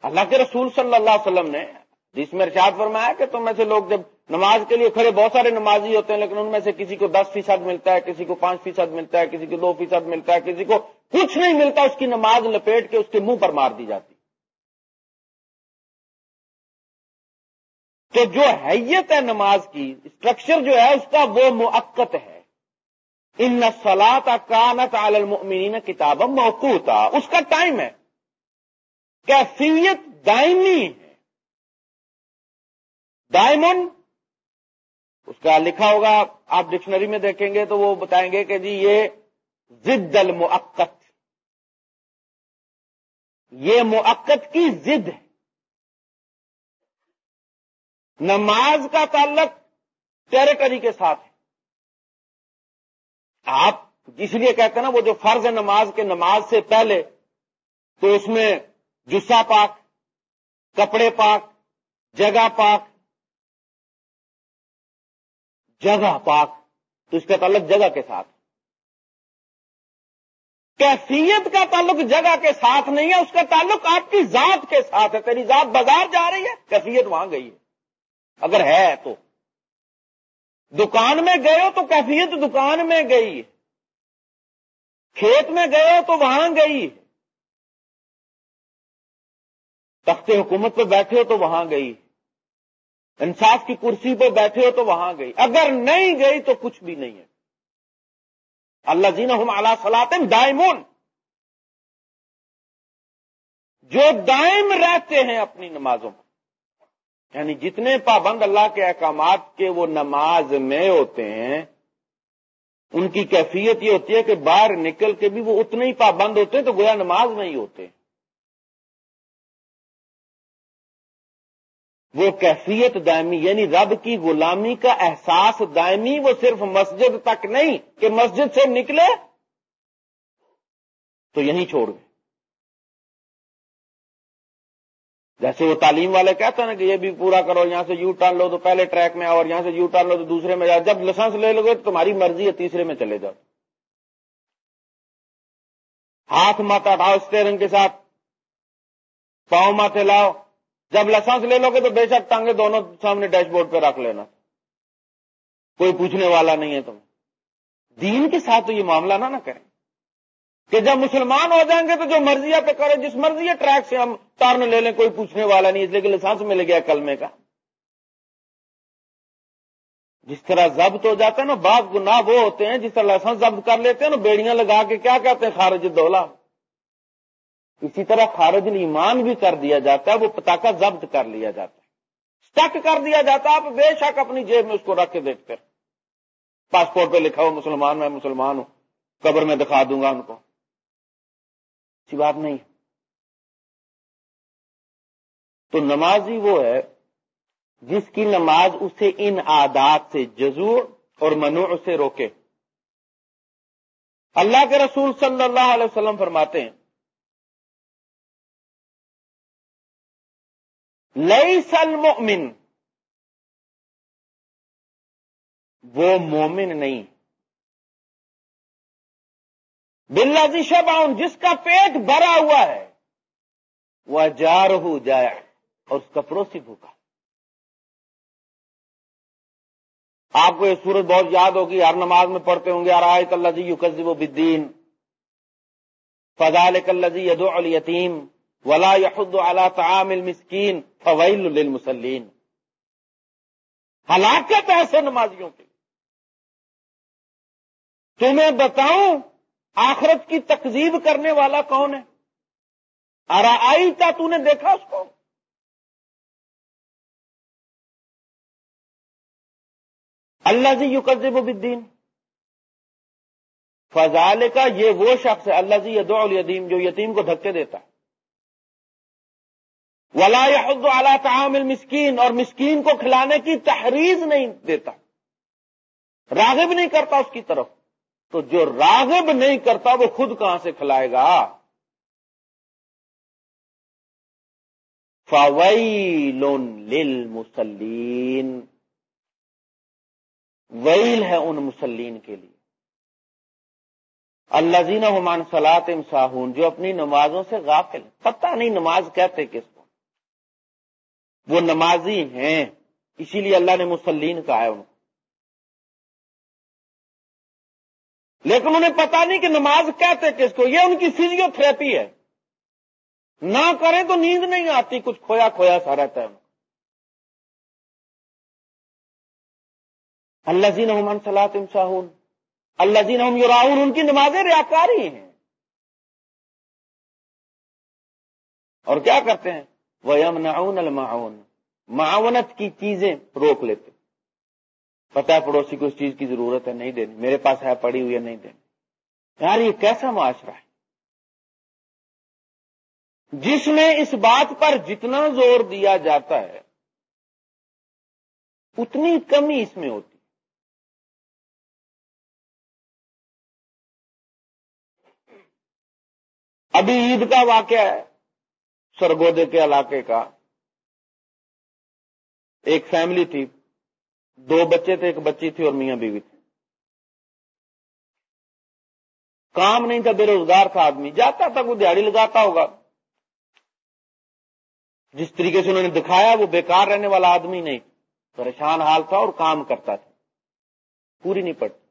اللہ کے رسول صلی اللہ علیہ وسلم نے جس میں ارشاد فرمایا کہ تم میں سے لوگ جب نماز کے لیے کھڑے، بہت سارے نمازی ہوتے ہیں، لیکن ان میں سے کسی کو دس فیصد ملتا ہے، کسی کو پانچ فیصد ملتا ہے، کسی کو دو فیصد ملتا ہے، کسی کو کچھ نہیں ملتا، اس کی نماز لپیٹ کے اس کے منہ پر مار دی جاتی۔ تو جو حیت ہے نماز کی اسٹرکچر جو ہے اس کا وہ موقت ہے۔ ان سلا کانت عالمین کتاب موقوتا۔ اس کا ٹائم ہے۔ کیفیت دائمی ہے۔ دائمن اس کا لکھا ہوگا، آپ ڈکشنری میں دیکھیں گے تو وہ بتائیں گے کہ جی یہ ضد المعقت یہ معقت کی ضد ہے۔ نماز کا تعلق ٹیریٹری کے ساتھ ہے۔ آپ اس لیے کہتے ہیں نا، وہ جو فرض ہے نماز کے نماز سے پہلے، تو اس میں جسا پاک، کپڑے پاک، جگہ پاک جگہ پاک، تو اس کا تعلق جگہ کے ساتھ کیفیت کا تعلق جگہ کے ساتھ نہیں ہے، اس کا تعلق آپ کی ذات کے ساتھ ہے۔ تیری ذات بازار جا رہی ہے، کیفیت وہاں گئی ہے۔ اگر ہے تو۔ دکان میں گئے ہو تو کیفیت دکان میں گئی، کھیت میں گئے ہو تو وہاں گئی۔ تخت حکومت پہ بیٹھے ہو تو وہاں گئی۔ انصاف کی کرسی پہ بیٹھے ہو تو وہاں گئی۔ اگر نہیں گئی تو کچھ بھی نہیں ہے۔ اللہ جین ہم اللہ سلاطن دائمون۔ جو دائم رہتے ہیں اپنی نمازوں میں۔ یعنی جتنے پابند اللہ کے احکامات کے وہ نماز میں ہوتے ہیں، ان کی کیفیت یہ ہوتی ہے کہ باہر نکل کے بھی وہ اتنے ہی پابند ہوتے ہیں تو گویا نماز میں ہی ہوتے ہیں۔ وہ کیفیت دائمی یعنی رب کی غلامی کا احساس دائمی، وہ صرف مسجد تک نہیں کہ مسجد سے نکلے تو یہیں چھوڑ گئے جیسے وہ تعلیم والے کہتے ہیں نا کہ یہ بھی پورا کرو، یہاں سے یو ٹرن لو تو پہلے ٹریک میں اور یہاں سے یو ٹرن لو تو دوسرے میں جاؤ۔ جب لائسنس لے لو گے تو تمہاری مرضی ہے تیسرے میں چلے جاؤ۔ ہاتھ مت اٹھاؤ اسٹیئرنگ کے ساتھ۔ پاؤں ماتھے لاؤ جب لائسنس لے لو گے تو بے شک ٹانگے دونوں سامنے ڈیش بورڈ پہ رکھ لینا۔ کوئی پوچھنے والا نہیں ہے تم دین کے ساتھ تو یہ معاملہ نہ نہ کریں۔ کہ جب مسلمان ہو جائیں گے تو جو مرضی پہ کرے جس مرضی ٹریک سے ہم تارن لے لیں، کوئی پوچھنے والا نہیں، اس لیے کہ لسانس مل گیا کلمے کا۔ جس طرح ضبط ہو جاتا ہے نا، بعض گناہ وہ ہوتے ہیں، جس طرح لائسنس ضبط کر لیتے ہیں نا، بیڑیاں لگا کے کیا کہتے ہیں، خارج دولا اسی طرح خارج ایمان بھی کر دیا جاتا ہے، وہ پتاکا ضبط کر لیا جاتا ہے۔ اسٹک کر دیا جاتا ہے، آپ بے شک اپنی جیب میں اس کو رکھ کے دیکھتے پاسپورٹ پہ لکھا ہو مسلمان، میں مسلمان ہوں، قبر میں دکھا دوں گا ان کو۔ اچھی بات نہیں۔ تو نمازی وہ ہے جس کی نماز اسے ان عادات سے جزو اور منوع سے روکے۔ اللہ کے رسول صلی اللہ علیہ وسلم فرماتے ہیں لئی سل مومن وہ مومن نہیں۔ بلا جی شباؤن جس کا پیٹ بھرا ہوا ہے وہ جار ہو جائے اور اس کا پڑوسی بھوکا۔ آپ کو یہ سورج بہت یاد ہوگی، ہر نماز میں پڑھتے ہوں گے آرائے کل جی یو قزب و بدین فضال کل جی یدو ولا یحد علی طعام المسکین، فویل للمسلین ہلاکت ایسے نمازیوں کی تمہیں بتاؤں آخرت کی تکزیب کرنے والا کون ہے؟ ارا آئی تو نے دیکھا اس کو؟ اللہ جی یو قزب الدین فضال کا یہ وہ شخص ہے اللہ جی یدو الیدیم جو یتیم کو دھکے دیتا ہے۔ ولا یحد اعلی تعام المسکین، اور مسکین کو کھلانے کی تحریض نہیں دیتا۔ راغب نہیں کرتا اس کی طرف۔ تو جو راغب نہیں کرتا وہ خود کہاں سے کھلائے گا؟ فویل للمسلین ویل ہے ان مسلین کے لیے۔ اللہ زین عمان سلاط امساہون جو اپنی نمازوں سے غافل پتہ نہیں نماز کہتے کس کو۔ وہ نمازی ہیں، اسی لیے اللہ نے مسلین کہا ہے ان کو۔ لیکن انہیں پتا نہیں کہ نماز کہتے کس کو، یہ ان کی فزیو تھراپی ہے۔ نہ کریں تو نیند نہیں آتی، کچھ کھویا کھویا سا رہتا ہے۔ اللہ زین عمان سلاط امساہون اللہ زین یوراؤن ان کی نمازیں ریاکاری ہیں۔ اور کیا کرتے ہیں؟ وہ یمنعون المعاون معاونت کی چیزیں روک لیتے پتہ ہے پڑوسی کو اس چیز کی ضرورت ہے، نہیں دینی۔ میرے پاس ہے پڑی ہوئی ہے، نہیں دینی۔ یار، یہ کیسا معاشرہ ہے؟ جس میں اس بات پر جتنا زور دیا جاتا ہے، اتنی کمی اس میں ہوتی ابھی عید کا واقعہ ہے، سرگودے کے علاقے کا۔ ایک فیملی تھی دو بچے تھے ایک بچی تھی اور میاں بیوی تھی۔ کام نہیں تھا، بے روزگار تھا آدمی۔ جاتا تھا، کوئی دیہڑی لگاتا ہوگا۔ جس طریقے سے انہوں نے دکھایا، وہ بیکار رہنے والا آدمی نہیں۔ پریشان حال تھا اور کام کرتا تھا۔ پوری نہیں پڑتی۔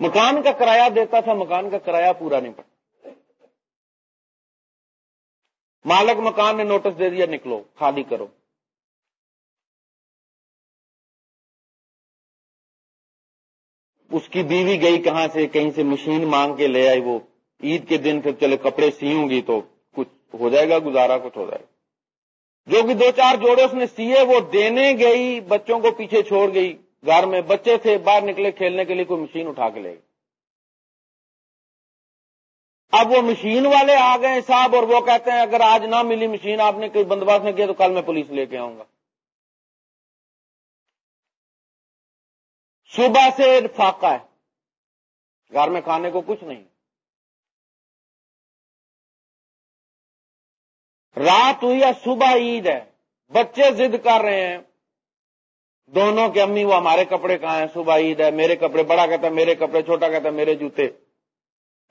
مکان کا کرایہ دیتا تھا، مکان کا کرایہ پورا نہیں پڑتا۔ مالک مکان نے نوٹس دے دیا، نکلو، خالی کرو۔ اس کی بیوی گئی کہاں سے؟ کہیں سے مشین مانگ کے لے آئی وہ۔ عید کے دن پھر چلے کپڑے سیوں گی تو کچھ ہو جائے گا، گزارا کچھ ہو جائے گا۔ جو کہ دو چار جوڑے اس نے سیے، وہ دینے گئی، بچوں کو پیچھے چھوڑ گئی۔ گھر میں بچے تھے، باہر نکلے کھیلنے کے لیے کوئی مشین اٹھا کے لے گئی۔ اب وہ مشین والے آ گئے صاحب اور وہ کہتے ہیں، اگر آج نہ ملی مشین آپ نے کوئی بندوبست نہیں کیا تو کل میں پولیس لے کے آؤں گا۔ صبح سے فاقہ ہے۔ گھر میں کھانے کو کچھ نہیں۔ رات ہوئی یا صبح عید ہے۔ بچے ضد کر رہے ہیں۔ دونوں کے امی وہ ہمارے کپڑے کہاں ہیں؟ صبح عید ہے۔ میرے کپڑے بڑا کہتا ہے، میرے کپڑے چھوٹا کہتا ہے، میرے جوتے۔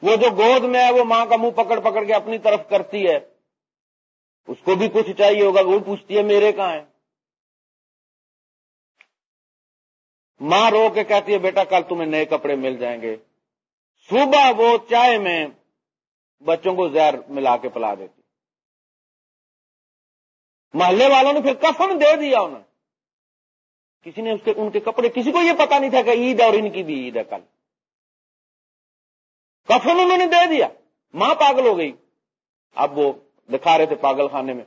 وہ جو گود میں ہے، وہ ماں کا منہ پکڑ پکڑ کے اپنی طرف کرتی ہے۔ اس کو بھی کچھ چاہیے ہوگا، وہ پوچھتی ہے میرے کہاں ہیں؟ ماں رو کے کہتی ہے، بیٹا، کل تمہیں نئے کپڑے مل جائیں گے. صبح وہ چائے میں بچوں کو زہر ملا کے پلا دیتی۔ محلے والوں نے پھر کفن دے دیا انہیں۔ کسی نے اس کے ان کے کپڑے کسی کو یہ پتا نہیں تھا کہ عید اور ان کی بھی عید ہے کل۔ کفن انہوں نے دے دیا۔ ماں پاگل ہو گئی۔ اب وہ دکھا رہے تھے پاگل خانے میں۔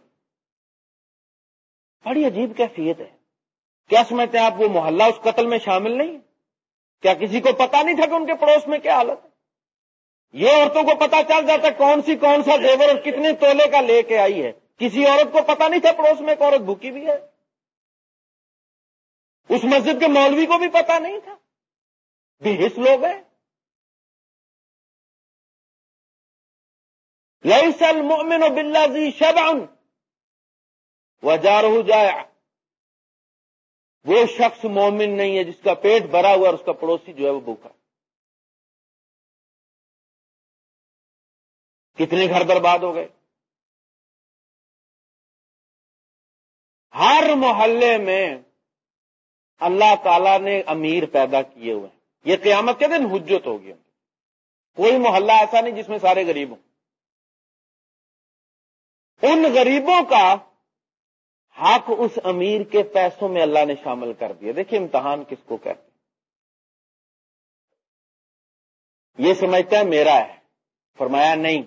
بڑی عجیب کیفیت ہے۔ کیا سمجھتے ہیں آپ وہ محلہ اس قتل میں شامل نہیں؟ کیا کسی کو پتا نہیں تھا کہ ان کے پڑوس میں کیا حالت ہے؟ یہ عورتوں کو پتا چل جاتا کون سی کون سا زیور اور کتنے تولے کا لے کے آئی ہے۔ کسی عورت کو پتا نہیں تھا پڑوس میں ایک عورت بھوکی بھی ہے؟ اس مسجد کے مولوی کو بھی پتا نہیں تھا؟ بھی حص لوگ ہیں۔ لئی مومن و بلا زی شبان وہ جائے وہ شخص مومن نہیں ہے جس کا پیٹ بھرا ہوا اور اس کا پڑوسی جو ہے وہ بھوکا کتنے گھر برباد ہو گئے۔ ہر محلے میں اللہ تعالی نے امیر پیدا کیے ہوئے ہیں۔ یہ قیامت کے دن حجت ہوگی۔ کوئی محلہ ایسا نہیں جس میں سارے غریب ہوں۔ ان غریبوں کا حق اس امیر کے پیسوں میں اللہ نے شامل کر دیا۔ دیکھیے امتحان کس کو کہتے یہ سمجھتا ہے میرا ہے۔ فرمایا نہیں۔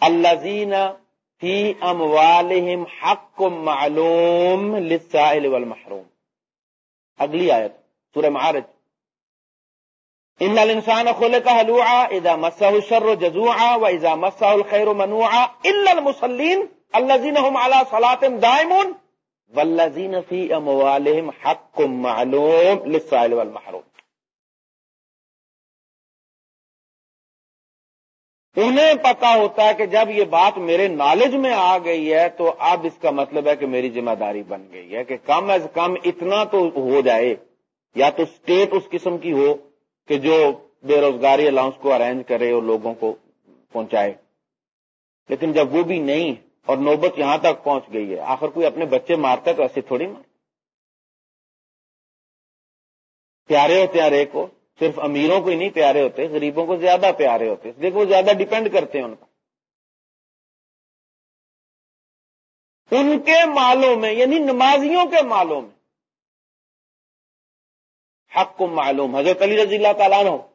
اللہ زینا فی اموالہم حق معلوم للسائل والمحروم۔ اگلی آیت، سورہ معارج۔ ان الانسان خلق حلوعا اذا مسه الشر جزوعا واذا مسه الخير منوعا الا المصلين الذين هم دائمون والذين في اموالهم حق معلوم للسائل والمحروم. انہیں پتا ہوتا ہے کہ جب یہ بات میرے نالج میں آ گئی ہے تو اب اس کا مطلب ہے کہ میری ذمہ داری بن گئی ہے کہ کم از کم اتنا تو ہو جائے یا تو اسٹیٹ اس قسم کی ہو کہ جو بے روزگاری الاؤنس کو ارینج کرے اور لوگوں کو پہنچائے. لیکن جب وہ بھی نہیں اور نوبت یہاں تک پہنچ گئی ہے۔ آخر کوئی اپنے بچے مارتا ہے تو ایسے تھوڑی مار پیارے ہوتے ہیں رے کو، صرف امیروں کو ہی نہیں پیارے ہوتے، غریبوں کو زیادہ پیارے ہوتے۔ دیکھو، وہ زیادہ ڈیپینڈ کرتے ہیں ان کا ان کے مالوں میں یعنی نمازیوں کے مالوں میں حق کو معلوم۔ حضرت علی رضی اللہ تعالیٰ ہو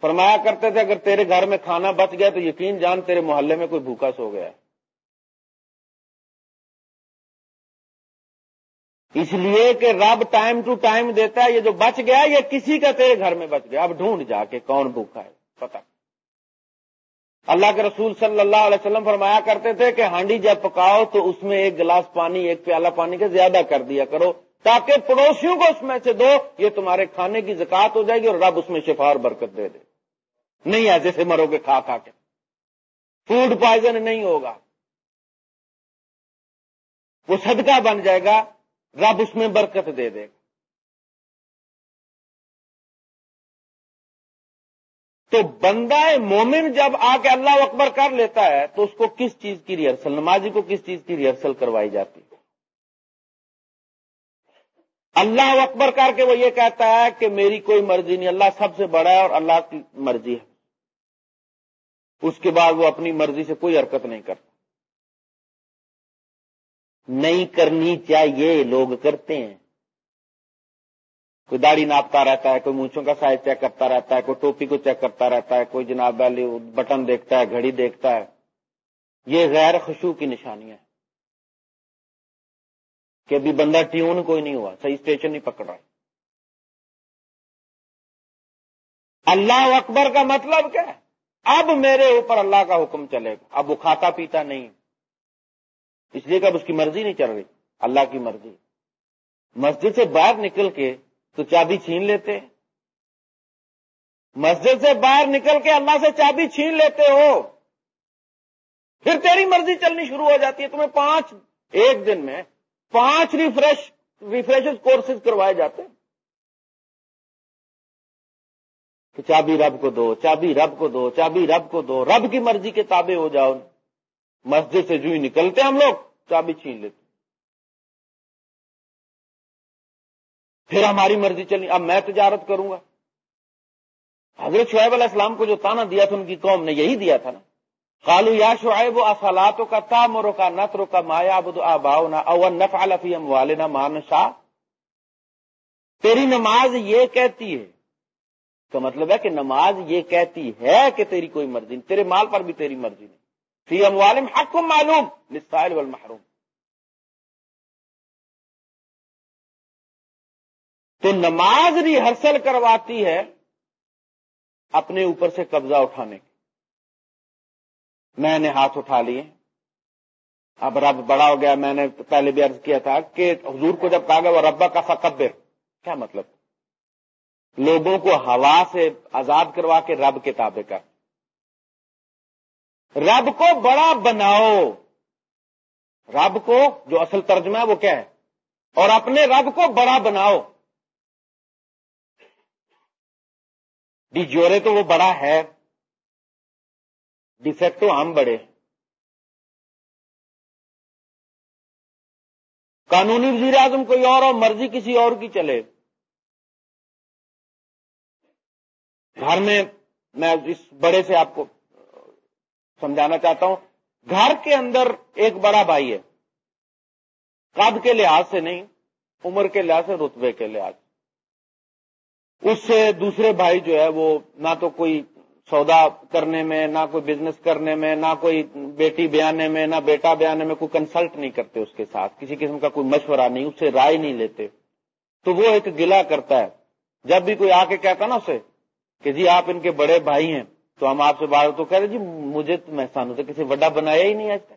فرمایا کرتے تھے، اگر تیرے گھر میں کھانا بچ گیا تو یقین جان تیرے محلے میں کوئی بھوکا سو گیا۔ ہے اس لیے کہ رب ٹائم ٹو ٹائم دیتا ہے، یہ جو بچ گیا، یہ کسی کا تیرے گھر میں بچ گیا۔ اب ڈھونڈ جا کے کون بھوکا ہے پتا اللہ کے رسول صلی اللہ علیہ وسلم فرمایا کرتے تھے کہ ہانڈی جب پکاؤ تو اس میں ایک گلاس پانی، ایک پیالہ پانی کا زیادہ کر دیا کرو، تاکہ پڑوسیوں کو اس میں سے دو، یہ تمہارے کھانے کی زکات ہو جائے گی اور رب اس میں شفا اور برکت دے دے۔ نہیں ایسے سے مرو گے کھا کھا کے۔ فوڈ پوائزن نہیں ہوگا۔ وہ صدقہ بن جائے گا۔ رب اس میں برکت دے دے گا۔ تو بندہ مومن جب آ کے اللہ اکبر کر لیتا ہے تو اس کو کس چیز کی ریہرسل، نمازی کو کس چیز کی ریہرسل کروائی جاتی؟ ہے اللہ اکبر کر کے وہ یہ کہتا ہے کہ میری کوئی مرضی نہیں، اللہ سب سے بڑا ہے اور اللہ کی مرضی ہے۔ اس کے بعد وہ اپنی مرضی سے کوئی حرکت نہیں کرتا۔ نہیں کرنی چاہیے، لوگ کرتے ہیں۔ کوئی داڑھی ناپتا رہتا ہے، کوئی مونچھوں کا سائز چیک کرتا رہتا ہے، کوئی ٹوپی کو چیک کرتا رہتا ہے، کوئی جناب والی بٹن دیکھتا ہے، گھڑی دیکھتا ہے۔ یہ غیر خوشو کی نشانیاں ہیں کہ ابھی بندہ ٹیون کوئی نہیں ہوا، صحیح اسٹیشن نہیں پکڑ رہا۔ اللہ اکبر کا مطلب کیا ہے؟ اب میرے اوپر اللہ کا حکم چلے گا۔ اب وہ کھاتا پیتا نہیں۔ اس لیے کہ اب اس کی مرضی نہیں چل رہی۔ اللہ کی مرضی۔ مسجد سے باہر نکل کے تو چابی چھین لیتے۔ مسجد سے باہر نکل کے اللہ سے چابی چھین لیتے ہو۔ پھر تیری مرضی چلنی شروع ہو جاتی ہے۔ تمہیں پانچ، ایک دن میں پانچ ریفریش ریفریش کورسز کروائے جاتے۔ کہ چابی رب کو دو، چابی رب کو دو، چابی رب کو دو، رب کی مرضی کے تابع ہو جاؤ۔ مسجد سے جو ہی نکلتے ہم لوگ، چابی چھین لیتے پھر ہماری مرضی چلی اب میں تجارت کروں گا۔ حضرت شعیب علیہ السلام کو جو تانا دیا تھا، ان کی قوم نے یہی دیا تھا نا۔ کالو یا شعیب و اصالاتوں کا تامروں کا نتروں کا مایا بد آباؤ نہ اون ہم والے نہ مان شاہ تیری نماز یہ کہتی ہے۔ کا مطلب ہے کہ نماز یہ کہتی ہے کہ تیری کوئی مرضی نہیں، تیرے مال پر بھی تیری مرضی نہیں۔ فی اموالم حق کو معلوم لسائل والمحروم. تو نماز ریہرسل کرواتی ہے اپنے اوپر سے قبضہ اٹھانے کی۔ میں نے ہاتھ اٹھا لیے۔ اب رب بڑا ہو گیا، میں نے پہلے بھی عرض کیا تھا کہ حضور کو جب کہا گیا، وہ ربا کا فقبر کیا مطلب؟ لوگوں کو ہوا سے آزاد کروا کے رب کے تابع کر۔ رب کو بڑا بناؤ۔ رب کو جو اصل ترجمہ ہے وہ کیا ہے؟ اور اپنے رب کو بڑا بناؤ۔ ڈی جورے تو وہ بڑا ہے ڈیفیکٹو ہم بڑے۔ قانونی وزیر اعظم کوئی اور ہو مرضی کسی اور کی چلے۔ گھر میں میں اس بڑے سے آپ کو سمجھانا چاہتا ہوں، گھر کے اندر ایک بڑا بھائی ہے۔ قد کے لحاظ سے نہیں، عمر کے لحاظ سے، رتبے کے لحاظ اس سے دوسرے بھائی جو ہے، وہ نہ تو کوئی سودا کرنے میں، نہ کوئی بزنس کرنے میں، نہ کوئی بیٹی بیانے میں، نہ بیٹا بیانے میں کوئی کنسلٹ نہیں کرتے اس کے ساتھ۔ کسی قسم کا کوئی مشورہ نہیں، اس سے رائے نہیں لیتے۔ تو وہ ایک گلا کرتا ہے۔ جب بھی کوئی آ کے کہتا نا اسے کہ جی آپ ان کے بڑے بھائی ہیں تو ہم آپ سے بات تو کہہ رہے جی مجھے تو محسان ہوتا کسی بڑا بنایا ہی نہیں آج تک۔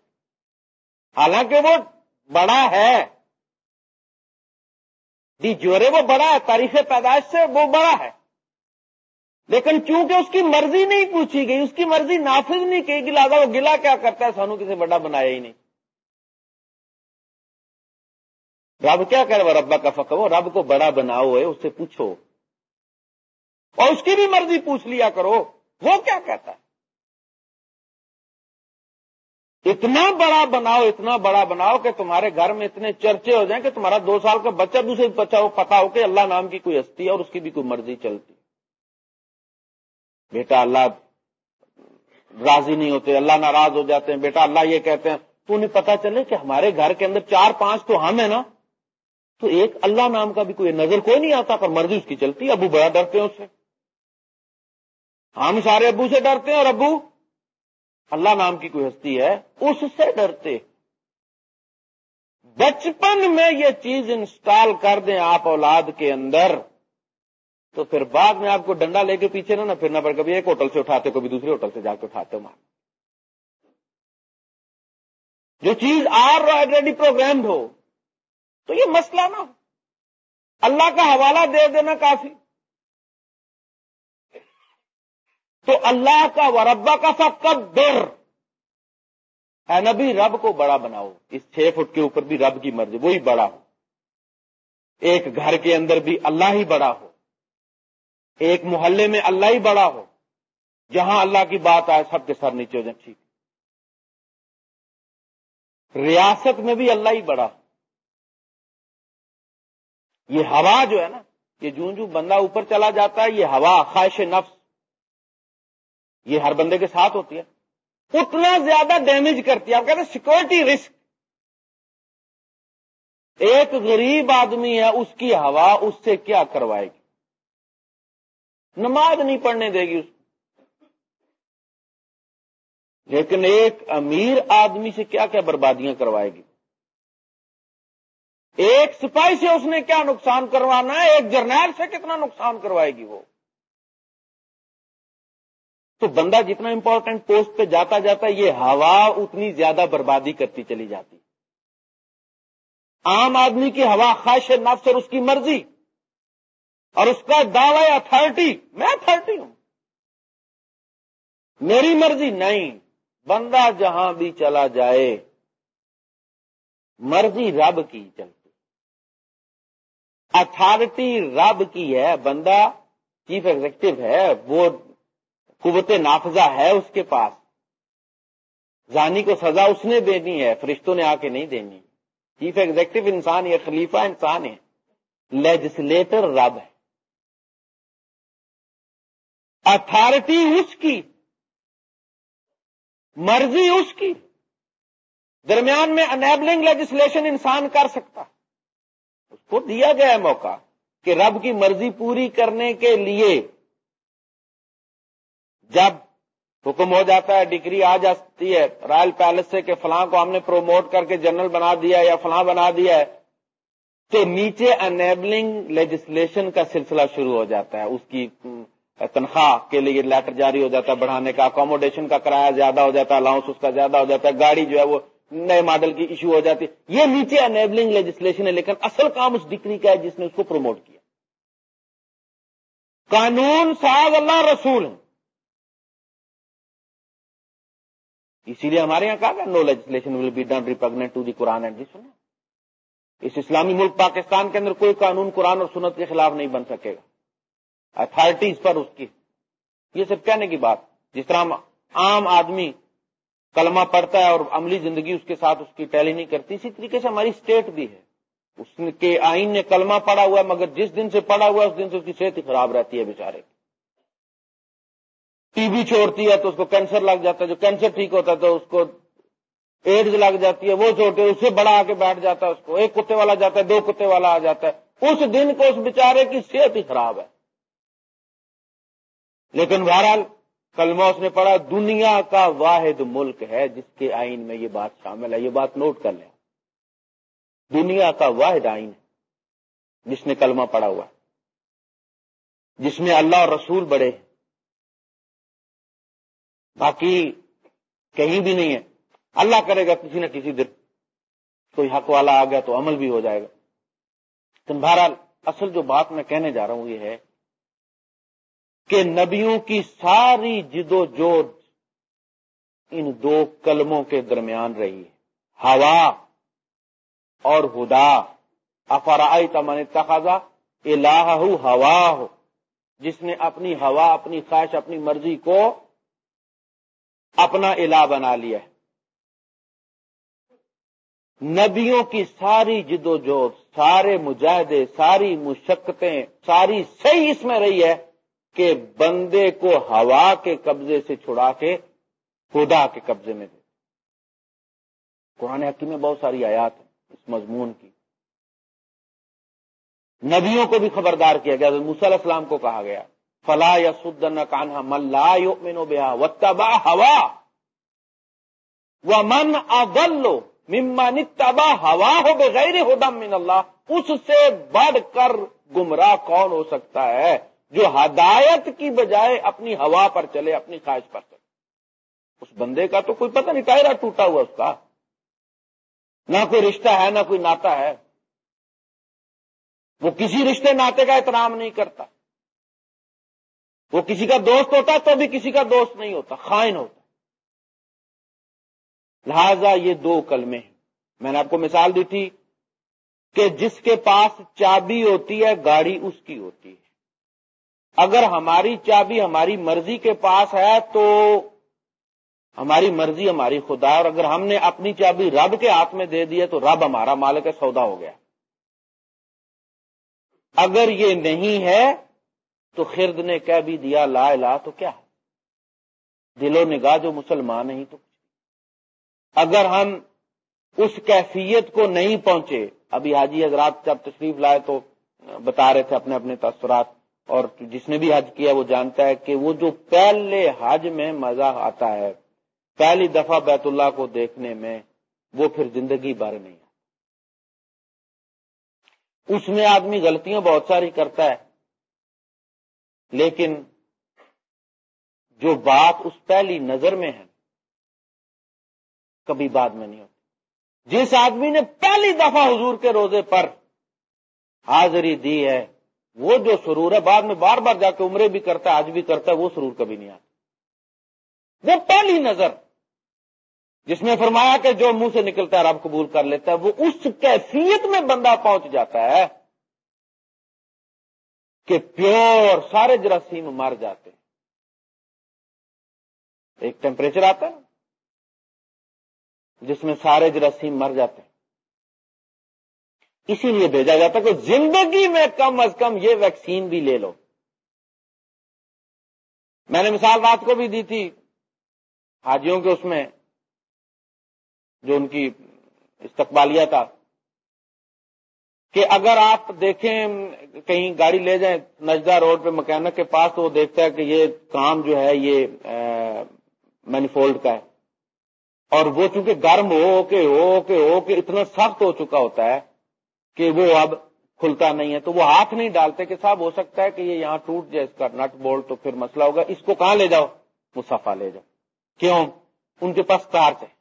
حالانکہ وہ بڑا ہے۔ جی جورے وہ بڑا ہے، تاریخ پیدائش سے وہ بڑا ہے۔ لیکن چونکہ اس کی مرضی نہیں پوچھی گئی، اس کی مرضی نافذ نہیں کی گی لہٰذا وہ گلا کیا کرتا ہے، سانو کسی بڑا بنایا ہی نہیں۔ رب کیا کرے وہ ربا کا فکر وہ رب کو بڑا بناؤ ہے، اس سے پوچھو۔ اور اس کی بھی مرضی پوچھ لیا کرو۔ وہ کیا کہتا ہے؟ اتنا بڑا بناؤ، اتنا بڑا بناؤ کہ تمہارے گھر میں اتنے چرچے ہو جائیں کہ تمہارا دو سال کا بچہ دوسرے بچہ ہو، پتا ہو کہ اللہ نام کی کوئی ہستی ہے اور اس کی بھی کوئی مرضی چلتی بیٹا اللہ راضی نہیں ہوتے، اللہ ناراض ہو جاتے ہیں۔ بیٹا اللہ یہ کہتے ہیں، تو انہیں پتا چلے کہ ہمارے گھر کے اندر چار پانچ تو ہم ہیں نا، تو ایک اللہ نام کا بھی کوئی نظر کوئی نہیں آتا، پر مرضی اس کی چلتی ابو بڑا ڈرتے ہیں اس سے۔ ہم سارے ابو سے ڈرتے ہیں اور ابو اللہ نام کی کوئی ہستی ہے، اس سے ڈرتے۔ بچپن میں یہ چیز انسٹال کر دیں آپ اولاد کے اندر، تو پھر بعد میں آپ کو ڈنڈا لے کے پیچھے نہ پھرنا پڑے، کبھی ایک ہوٹل سے اٹھاتے، کبھی دوسرے ہوٹل سے جا کے اٹھاتے مار جو چیز آر آلریڈی پروگرامڈ ہو، تو یہ مسئلہ نہ ہو۔ اللہ کا حوالہ دے دینا کافی۔ تو اللہ کا وربا کا سب کب اے نبی، رب کو بڑا بناؤ۔ اس چھ فٹ کے اوپر بھی رب کی مرضی، وہی بڑا ہو۔ ایک گھر کے اندر بھی اللہ ہی بڑا ہو۔ ایک محلے میں اللہ ہی بڑا ہو۔ جہاں اللہ کی بات آئے، سب کے سر نیچے ہو جائیں، ٹھیک۔ ریاست میں بھی اللہ ہی بڑا ہو۔ یہ ہوا جو ہے نا، یہ جوں جوں بندہ اوپر چلا جاتا ہے، یہ ہوا، خواہش نفس یہ ہر بندے کے ساتھ ہوتی ہے۔ اتنا زیادہ ڈیمیج کرتی ہے۔ آپ کہتے ہیں سیکورٹی رسک ایک غریب آدمی ہے، اس کی ہوا اس سے کیا کروائے گی؟ نماز نہیں پڑھنے دے گی اس لیکن ایک امیر آدمی سے کیا کیا بربادیاں کروائے گی؟ ایک سپاہی سے اس نے کیا نقصان کروانا ہے؟ ایک جرنیل سے کتنا نقصان کروائے گی وہ؟ تو بندہ جتنا امپورٹنٹ پوسٹ پہ جاتا جاتا یہ ہوا اتنی زیادہ بربادی کرتی چلی جاتی۔ عام آدمی کی ہوا خواہش نفس اور اس کی مرضی۔ اور اس کا دعوی اتارٹی میں اتارٹی ہوں۔ میری مرضی نہیں، بندہ جہاں بھی چلا جائے، مرضی رب کی چلتی۔ اتارٹی رب کی ہے، بندہ چیف ایگزیکٹو ہے، وہ قوت نافذہ ہے اس کے پاس۔ زانی کو سزا اس نے دینی ہے، فرشتوں نے آ کے نہیں دینی۔ چیف ایگزیکٹو انسان یا خلیفہ انسان ہے۔ لیجسلیٹر رب ہے۔ اتارٹی اس کی۔ مرضی اس کی۔ درمیان میں انیبلنگ لیجسلیشن انسان کر سکتا۔ اس کو دیا گیا ہے موقع کہ رب کی مرضی پوری کرنے کے لیے جب حکم ہو جاتا ہے، ڈگری آ جاتی ہے، رائل پیلس سے کہ فلاں کو ہم نے پروموٹ کر کے جنرل بنا دیا یا فلاں بنا دیا ہے، تو نیچے انیبلنگ لیجسلیشن کا سلسلہ شروع ہو جاتا ہے۔ اس کی تنخواہ کے لیے لیٹر جاری ہو جاتا ہے، بڑھانے کا اکوموڈیشن کا کرایہ زیادہ ہو جاتا ہے الاؤنس اس کا زیادہ ہو جاتا ہے، گاڑی جو ہے وہ نئے ماڈل کی ایشو ہو جاتی ہے۔ یہ نیچے انیبلنگ لیجسلیشن ہے، لیکن اصل کام اس ڈگری کا ہے جس نے اس کو پروموٹ کیا۔ قانون ساز اللہ رسول اسی لیے ہمارے یہاں کہا گیا no legislation will be done repugnant to the Quran and the Sunnah اس اسلامی ملک پاکستان کے اندر کوئی قانون قرآن اور سنت کے خلاف نہیں بن سکے گا۔ اتارٹیز پر اس کی۔ یہ سب کہنے کی بات۔ جس طرح عام آدمی کلمہ پڑتا ہے اور عملی زندگی اس کے ساتھ اس کی ٹیلی نہیں کرتی، اسی طریقے سے ہماری اسٹیٹ بھی ہے۔ اس کے آئین نے کلمہ پڑا ہوا ہے، مگر جس دن سے پڑا ہوا ہے، اس دن سے اس کی صحت ہی خراب رہتی ہے بےچارے ٹی بی چھوڑتی ہے تو اس کو کینسر لگ جاتا ہے، جو کینسر ٹھیک ہوتا ہے تو اس کو ایڈز لگ جاتی ہے، وہ چھوٹے، اس سے بڑا آ کے بیٹھ جاتا ہے اس کو، ایک کتے والا جاتا ہے، دو کتے والا آ جاتا ہے۔ اس دن کو اس بیچارے کی صحت ہی خراب ہے۔ لیکن بہرحال کلمہ اس نے پڑھا، دنیا کا واحد ملک ہے جس کے آئین میں یہ بات شامل ہے، یہ بات نوٹ کر لیں۔ دنیا کا واحد آئین ہے، جس نے کلمہ پڑا ہوا جس میں اللہ اور رسول بڑے ہیں۔ باقی کہیں بھی نہیں ہے۔ اللہ کرے گا کسی نہ کسی دن۔ کوئی حق والا آ گیا تو عمل بھی ہو جائے گا۔ لیکن بہرحال اصل جو بات میں کہنے جا رہا ہوں یہ ہے کہ نبیوں کی ساری جد و جود ان دو کلموں کے درمیان رہی ہے۔ ہوا اور ہدا۔ افرائی تمن تقاضا الہ ہوا ہو جس نے اپنی ہوا، اپنی خواہش، اپنی مرضی کو اپنا الہ بنا لیا ہے۔ نبیوں کی ساری جد و جہد، سارے مجاہدے، ساری مشقتیں، ساری صحیح اس میں رہی ہے کہ بندے کو ہوا کے قبضے سے چھڑا کے خدا کے قبضے میں دے۔ قرآن حکیم میں بہت ساری آیات ہیں اس مضمون کی۔ نبیوں کو بھی خبردار کیا گیا علیہ السلام کو کہا گیا۔ فلا یا سدن کانہا ملا یؤمنو بیا وتبا ہوا و من اضلو مما نتبا ہوا ہو بغیر ہدم من اللہ اس سے بڑھ کر گمراہ کون ہو سکتا ہے جو ہدایت کی بجائے اپنی ہوا پر چلے، اپنی خواہش پر چلے؟ اس بندے کا تو کوئی پتہ نہیں ٹائرا ٹوٹا ہوا اس کا۔ نہ کوئی رشتہ ہے، نہ کوئی ناتا ہے۔ وہ کسی رشتے ناطے کا احترام نہیں کرتا۔ وہ کسی کا دوست ہوتا تو بھی کسی کا دوست نہیں ہوتا، خائن ہوتا۔ لہذا یہ دو کلمے ہیں۔ میں نے آپ کو مثال دی تھی کہ جس کے پاس چابی ہوتی ہے، گاڑی اس کی ہوتی ہے۔ اگر ہماری چابی ہماری مرضی کے پاس ہے تو ہماری مرضی ہماری خدا اور اگر ہم نے اپنی چابی رب کے ہاتھ میں دے دی ہے تو رب ہمارا مالک سودا ہو گیا۔ اگر یہ نہیں ہے تو خرد نے کہہ بھی دیا، لا لا تو کیا دل و نگاہ جو مسلمان نہیں تو اگر ہم اس کیفیت کو نہیں پہنچے، ابھی حاجی حضرات جب تشریف لائے تو بتا رہے تھے اپنے اپنے تاثرات، اور جس نے بھی حج کیا وہ جانتا ہے کہ وہ جو پہلے حج میں مزہ آتا ہے، پہلی دفعہ بیت اللہ کو دیکھنے میں وہ پھر زندگی بھر نہیں اس میں آدمی غلطیاں بہت ساری کرتا ہے۔ لیکن جو بات اس پہلی نظر میں ہے، کبھی بعد میں نہیں ہوتی۔ جس آدمی نے پہلی دفعہ حضور کے روزے پر حاضری دی ہے، وہ جو سرور ہے، بعد میں بار بار جا کے عمرے بھی کرتا ہے آج بھی کرتا ہے، وہ سرور کبھی نہیں آتا۔ وہ پہلی نظر، جس میں فرمایا کہ جو منہ سے نکلتا ہے، رب قبول کر لیتا ہے، وہ اس کیفیت میں بندہ پہنچ جاتا ہے کہ پیور سارے جراثیم مر جاتے ہیں۔ ایک ٹیمپریچر آتا ہے جس میں سارے جراثیم مر جاتے ہیں۔ اسی لیے بھیجا جاتا کہ زندگی میں کم از کم یہ ویکسین بھی لے لو۔ میں نے مثال رات کو بھی دی تھی، حاجیوں کے اس میں جو ان کی استقبالیہ تھا۔ کہ اگر آپ دیکھیں کہیں گاڑی لے جائیں نجدہ روڈ پہ مکینک کے پاس تو وہ دیکھتا ہے کہ یہ کام جو ہے یہ مینیفولڈ کا ہے۔ اور وہ چونکہ گرم ہو کے ہو کے ہو کے اتنا سخت ہو چکا ہوتا ہے کہ وہ اب کھلتا نہیں ہے۔ تو وہ ہاتھ نہیں ڈالتے کہ صاحب ہو سکتا ہے کہ یہ یہاں ٹوٹ جائے، اس کا نٹ بولٹ تو پھر مسئلہ ہوگا۔ اس کو کہاں لے جاؤ؟ وہ صفا لے جاؤ۔ کیوں؟ ان کے پاس تار ہے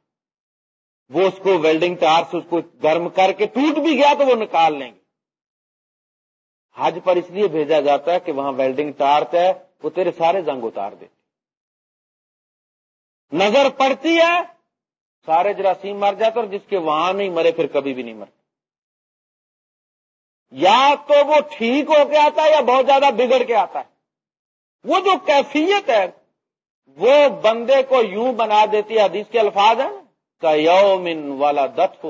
وہ اس کو ویلڈنگ تار سے اس کو گرم کر کے ٹوٹ بھی گیا تو وہ نکال لیں گے۔ حج پر اس لیے بھیجا جاتا ہے کہ وہاں ویلڈنگ تار ہے، وہ تیرے سارے زنگ اتار دیتے۔ نظر پڑتی ہے، سارے جراثیم مر جاتے اور جس کے وہاں نہیں مرے پھر کبھی بھی نہیں مرتے۔ یا تو وہ ٹھیک ہو کے آتا ہے یا بہت زیادہ بگڑ کے آتا ہے۔ وہ جو کیفیت ہے، وہ بندے کو یوں بنا دیتی ہے، حدیث کے الفاظ ہیں۔ کا یومن والا دت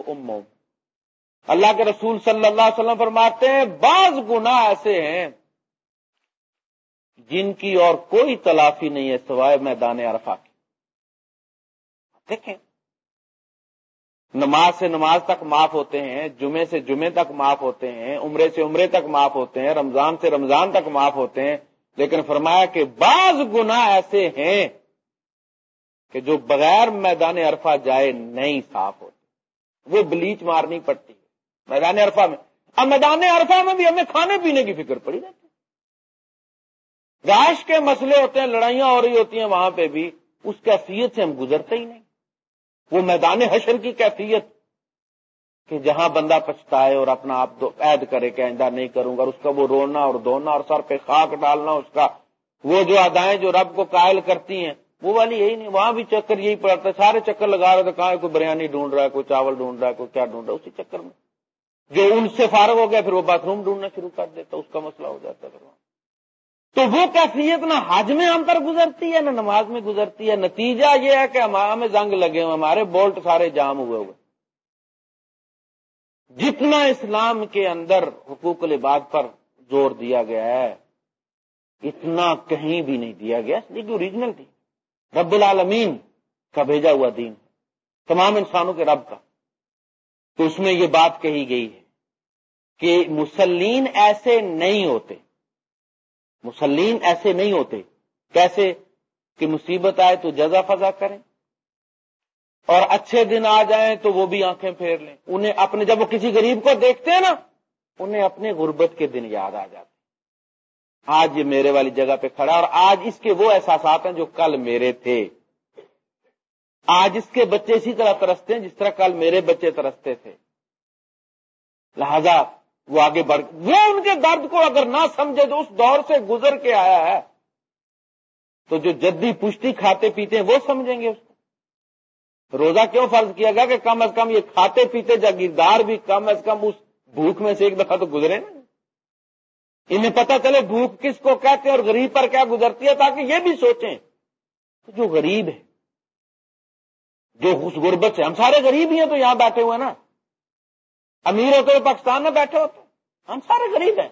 اللہ کے رسول صلی اللہ علیہ وسلم فرماتے ہیں، بعض گنا ایسے ہیں جن کی اور کوئی تلافی نہیں ہے سوائے میدان عرفہ کی۔ دیکھیں، نماز سے نماز تک معاف ہوتے ہیں، جمعے سے جمعے تک معاف ہوتے ہیں، عمرے سے عمرے تک معاف ہوتے ہیں، رمضان سے رمضان تک معاف ہوتے ہیں، لیکن فرمایا کہ بعض گنا ایسے ہیں کہ جو بغیر میدان عرفہ جائے نہیں صاف ہوتے وہ بلیچ مارنی پڑتی ہے۔ میدان عرفہ میں۔ اب میدان عرفہ میں بھی ہمیں کھانے پینے کی فکر پڑی رہتی۔ گاش کے مسئلے ہوتے ہیں، لڑائیاں ہو رہی ہوتی ہیں، وہاں پہ بھی اس کیفیت سے ہم گزرتے ہی نہیں۔ وہ میدان حشر کی کیفیت کہ جہاں بندہ پچھتا ہے اور اپنا آپ عید کرے کہ آئندہ نہیں کروں گا اس کا وہ رونا اور دھونا اور سر پہ خاک ڈالنا، اس کا وہ جو ادائیں جو رب کو قائل کرتی ہیں وہ والی یہی نہیں، وہاں بھی چکر یہی پڑتا ہے، سارے چکر لگا رہے تھے کہاں کوئی بریانی ڈھونڈ رہا ہے، کوئی چاول ڈھونڈ رہا ہے، کوئی کیا ڈھونڈ رہا ہے، اسی چکر میں۔ جو ان سے فارغ ہو گیا، پھر وہ باتھ روم ڈھونڈنا شروع کر دیتا، اس کا مسئلہ ہو جاتا ہے تو وہ کیفیت نہ حج میں ہم پر گزرتی ہے، نہ نماز میں گزرتی ہے، نتیجہ یہ ہے کہ ہمیں زنگ لگے ہوئے، ہمارے بولٹ سارے جام ہوئے ہوئے۔ جتنا اسلام کے اندر حقوق العباد پر زور دیا گیا ہے، اتنا کہیں بھی نہیں دیا گیا اس اوریجنل تھی۔ رب العالمین کا بھیجا ہوا دین تمام انسانوں کے رب کا۔ تو اس میں یہ بات کہی گئی ہے کہ مسلین ایسے نہیں ہوتے۔ مسلین ایسے نہیں ہوتے۔ کیسے؟ کہ مصیبت آئے تو جزا فضا کریں۔ اور اچھے دن آ جائیں تو وہ بھی آنکھیں پھیر لیں۔ انہیں اپنے، جب وہ کسی غریب کو دیکھتے ہیں نا، انہیں اپنے غربت کے دن یاد آ جاتے آج یہ میرے والی جگہ پہ کھڑا اور آج اس کے وہ احساسات ہیں جو کل میرے تھے۔ آج اس کے بچے اسی طرح ترستے ہیں جس طرح کل میرے بچے ترستے تھے۔ لہذا وہ آگے بڑھ وہ ان کے درد کو اگر نہ سمجھے تو اس دور سے گزر کے آیا ہے۔ تو جو جدی پشتی کھاتے پیتے ہیں وہ سمجھیں گے اس کو۔ روزہ کیوں فرض کیا گیا کہ کم از کم یہ کھاتے پیتے جاگیردار بھی کم از کم اس بھوک میں سے ایک دفعہ تو گزرے نا۔ انہیں پتا چلے بھوک کس کو کہتے ہیں اور غریب پر کیا گزرتی ہے تاکہ یہ بھی سوچیں جو غریب ہے، جو اس غربت سے ہم سارے غریب ہی ہیں تو یہاں بیٹھے ہوئے نا۔ امیر ہوتے ہوئے پاکستان میں بیٹھے ہوتے ہم سارے غریب ہیں۔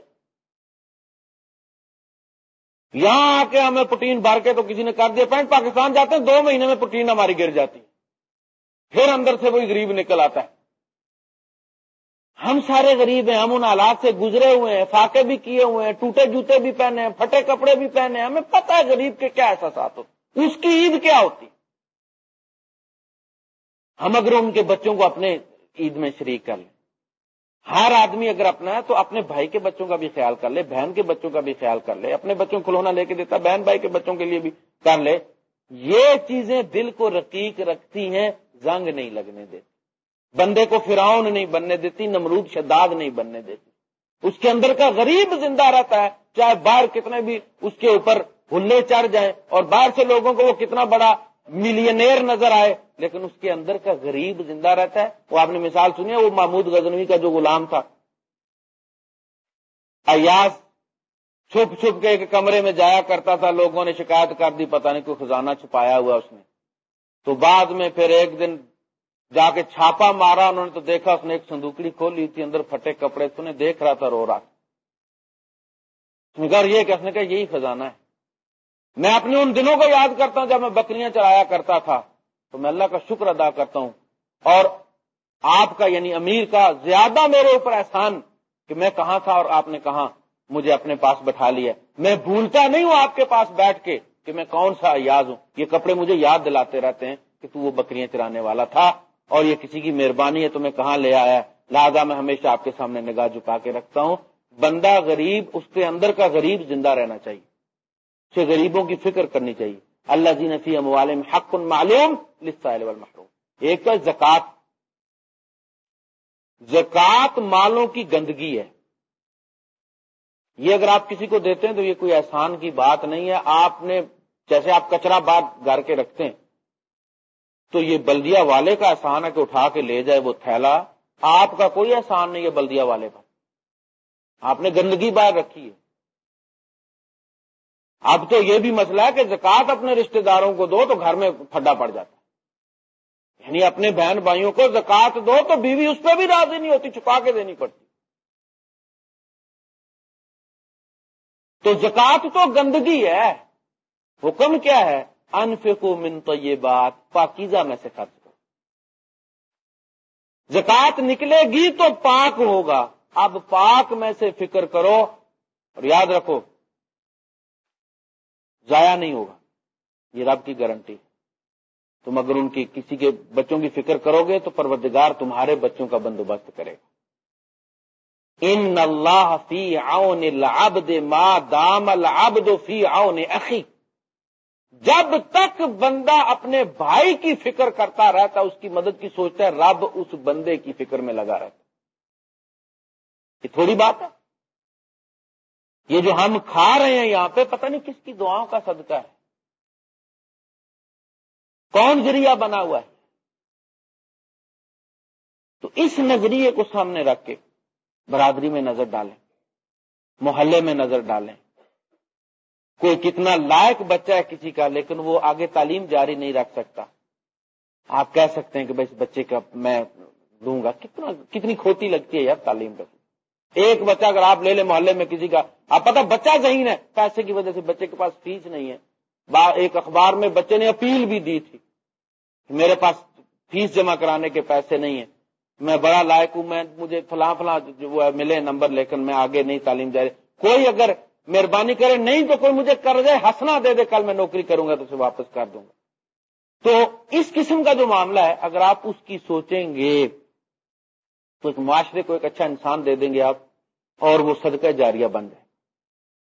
یہاں آ کے ہمیں پروٹین بھر کے تو کسی نے کر دیا۔ پینٹ پاکستان جاتے ہیں، دو مہینے میں پروٹین ہماری گر جاتی۔ پھر اندر سے وہی غریب نکل آتا ہے۔ ہم سارے غریب ہیں، ہم ان حالات سے گزرے ہوئے ہیں، فاقے بھی کیے ہوئے ہیں، ٹوٹے جوتے بھی پہنے ہیں، پھٹے کپڑے بھی پہنے ہیں، ہمیں پتہ ہے غریب کے کیا احساسات ہوتے اس کی عید کیا ہوتی؟ ہم اگر ان کے بچوں کو اپنے عید میں شریک کر لیں۔ ہر آدمی اگر اپنا ہے تو اپنے بھائی کے بچوں کا بھی خیال کر لے، بہن کے بچوں کا بھی خیال کر لے، اپنے بچوں کو کھلونا لے کے دیتا، بہن بھائی کے بچوں کے لیے بھی کر لے۔ یہ چیزیں دل کو رقیق رکھتی ہیں، زنگ نہیں لگنے دیتی۔ بندے کو فراؤن نہیں بننے دیتی، نمرود شداد نہیں بننے دیتی۔ اس کے اندر کا غریب زندہ رہتا ہے، چاہے باہر کتنے بھی اس کے اوپر ہلے چڑھ جائیں اور باہر سے لوگوں کو وہ کتنا بڑا ملینئر نظر آئے، لیکن اس کے اندر کا غریب زندہ رہتا ہے۔ وہ آپ نے مثال سنی ہے، وہ محمود غزنوی کا جو غلام تھا۔ ایاس چھپ چھپ کے ایک کمرے میں جایا کرتا تھا، لوگوں نے شکایت کر دی، پتہ نہیں کوئی خزانہ چھپایا ہوا اس نے۔ تو بعد میں پھر ایک دن جا کے چھاپا مارا، انہوں نے تو دیکھا اس نے ایک سندوکڑی کھولی تھی، اندر پھٹے کپڑے، تو دیکھ رہا تھا رو رہا۔ یہ کہ اس نے کہا یہی خزانہ ہے۔ میں اپنے ان دنوں کو یاد کرتا ہوں جب میں بکریاں چلایا کرتا تھا۔ تو میں اللہ کا شکر ادا کرتا ہوں۔ اور آپ کا یعنی امیر کا زیادہ میرے اوپر احسان کہ میں کہاں تھا اور آپ نے کہاں مجھے اپنے پاس بٹھا لیا میں بھولتا نہیں ہوں آپ کے پاس بیٹھ کے کہ میں کون سا یاد ہوں۔ یہ کپڑے مجھے یاد دلاتے رہتے ہیں کہ تو وہ بکریاں چرانے والا تھا۔ اور یہ کسی کی مہربانی ہے تو میں کہاں لے آیا لہٰذا میں ہمیشہ آپ کے سامنے نگاہ جھکا کے رکھتا ہوں۔ بندہ غریب، اس کے اندر کا غریب زندہ رہنا چاہیے۔ سے غریبوں کی فکر کرنی چاہیے۔ اللہ جی نفی اموالم حق معلوم محروم ایک تو زکات۔ زکات مالوں کی گندگی ہے۔ یہ اگر آپ کسی کو دیتے ہیں تو یہ کوئی احسان کی بات نہیں ہے۔ آپ نے، جیسے آپ کچرا بات گھر کے رکھتے ہیں تو یہ بلدیا والے کا احسان ہے کہ اٹھا کے لے جائے وہ تھیلا۔ آپ کا کوئی احسان نہیں ہے بلدیا والے کا۔ آپ نے گندگی باہر رکھی ہے۔ اب تو یہ بھی مسئلہ ہے کہ زکات اپنے رشتہ داروں کو دو تو گھر میں پھڈا پڑ جاتا یعنی اپنے بہن بھائیوں کو زکات دو تو بیوی اس پہ بھی راضی نہیں ہوتی، چھپا کے دینی پڑتی۔ تو زکات تو گندگی ہے۔ حکم کیا ہے؟ انفقو من تو یہ بات پاکیزہ میں سے خرچ کرو۔ زکات نکلے گی تو پاک ہوگا۔ اب پاک میں سے فکر کرو اور یاد رکھو، ضائع نہیں ہوگا۔ یہ رب کی گارنٹی۔ تم اگر ان کی کسی کے بچوں کی فکر کرو گے تو پروردگار تمہارے بچوں کا بندوبست کرے گا۔ ان اللہ فی آؤن العبد ما دام العبد فی آؤن اخی۔ جب تک بندہ اپنے بھائی کی فکر کرتا رہتا، اس کی مدد کی سوچتا ہے، رب اس بندے کی فکر میں لگا رہتا۔ یہ تھوڑی بات ہے۔ یہ جو ہم کھا رہے ہیں یہاں پہ، پتہ نہیں کس کی دعاؤں کا صدقہ ہے۔ کون ذریعہ بنا ہوا ہے؟ تو اس نظریے کو سامنے رکھ کے برادری میں نظر ڈالیں، محلے میں نظر ڈالیں۔ کوئی کتنا لائق بچہ ہے کسی کا، لیکن وہ آگے تعلیم جاری نہیں رکھ سکتا۔ آپ کہہ سکتے ہیں کہ بھائی اس بچے کا میں دوں گا۔ کتنا کتنی کھوتی لگتی ہے یار تعلیم کا۔ ایک بچہ اگر آپ لے لیں محلے میں کسی کا، آپ پتا بچہ ذہین ہے، پیسے کی وجہ سے بچے کے پاس فیس نہیں ہے۔ ایک اخبار میں بچے نے اپیل بھی دی تھی میرے پاس فیس جمع کرانے کے پیسے نہیں ہیں۔ میں بڑا لائق ہوں، میں مجھے فلاں فلاں جو ہے، ملے نمبر، لیکن میں آگے نہیں تعلیم جاری۔ کوئی اگر مہربانی کرے، نہیں تو کوئی مجھے قرض ہنسنا دے دے، کل میں نوکری کروں گا تو اسے واپس کر دوں گا۔ تو اس قسم کا جو معاملہ ہے، اگر آپ اس کی سوچیں گے، تو ایک معاشرے کو ایک اچھا انسان دے دیں گے آپ، اور وہ صدقہ جاریہ بن جائے۔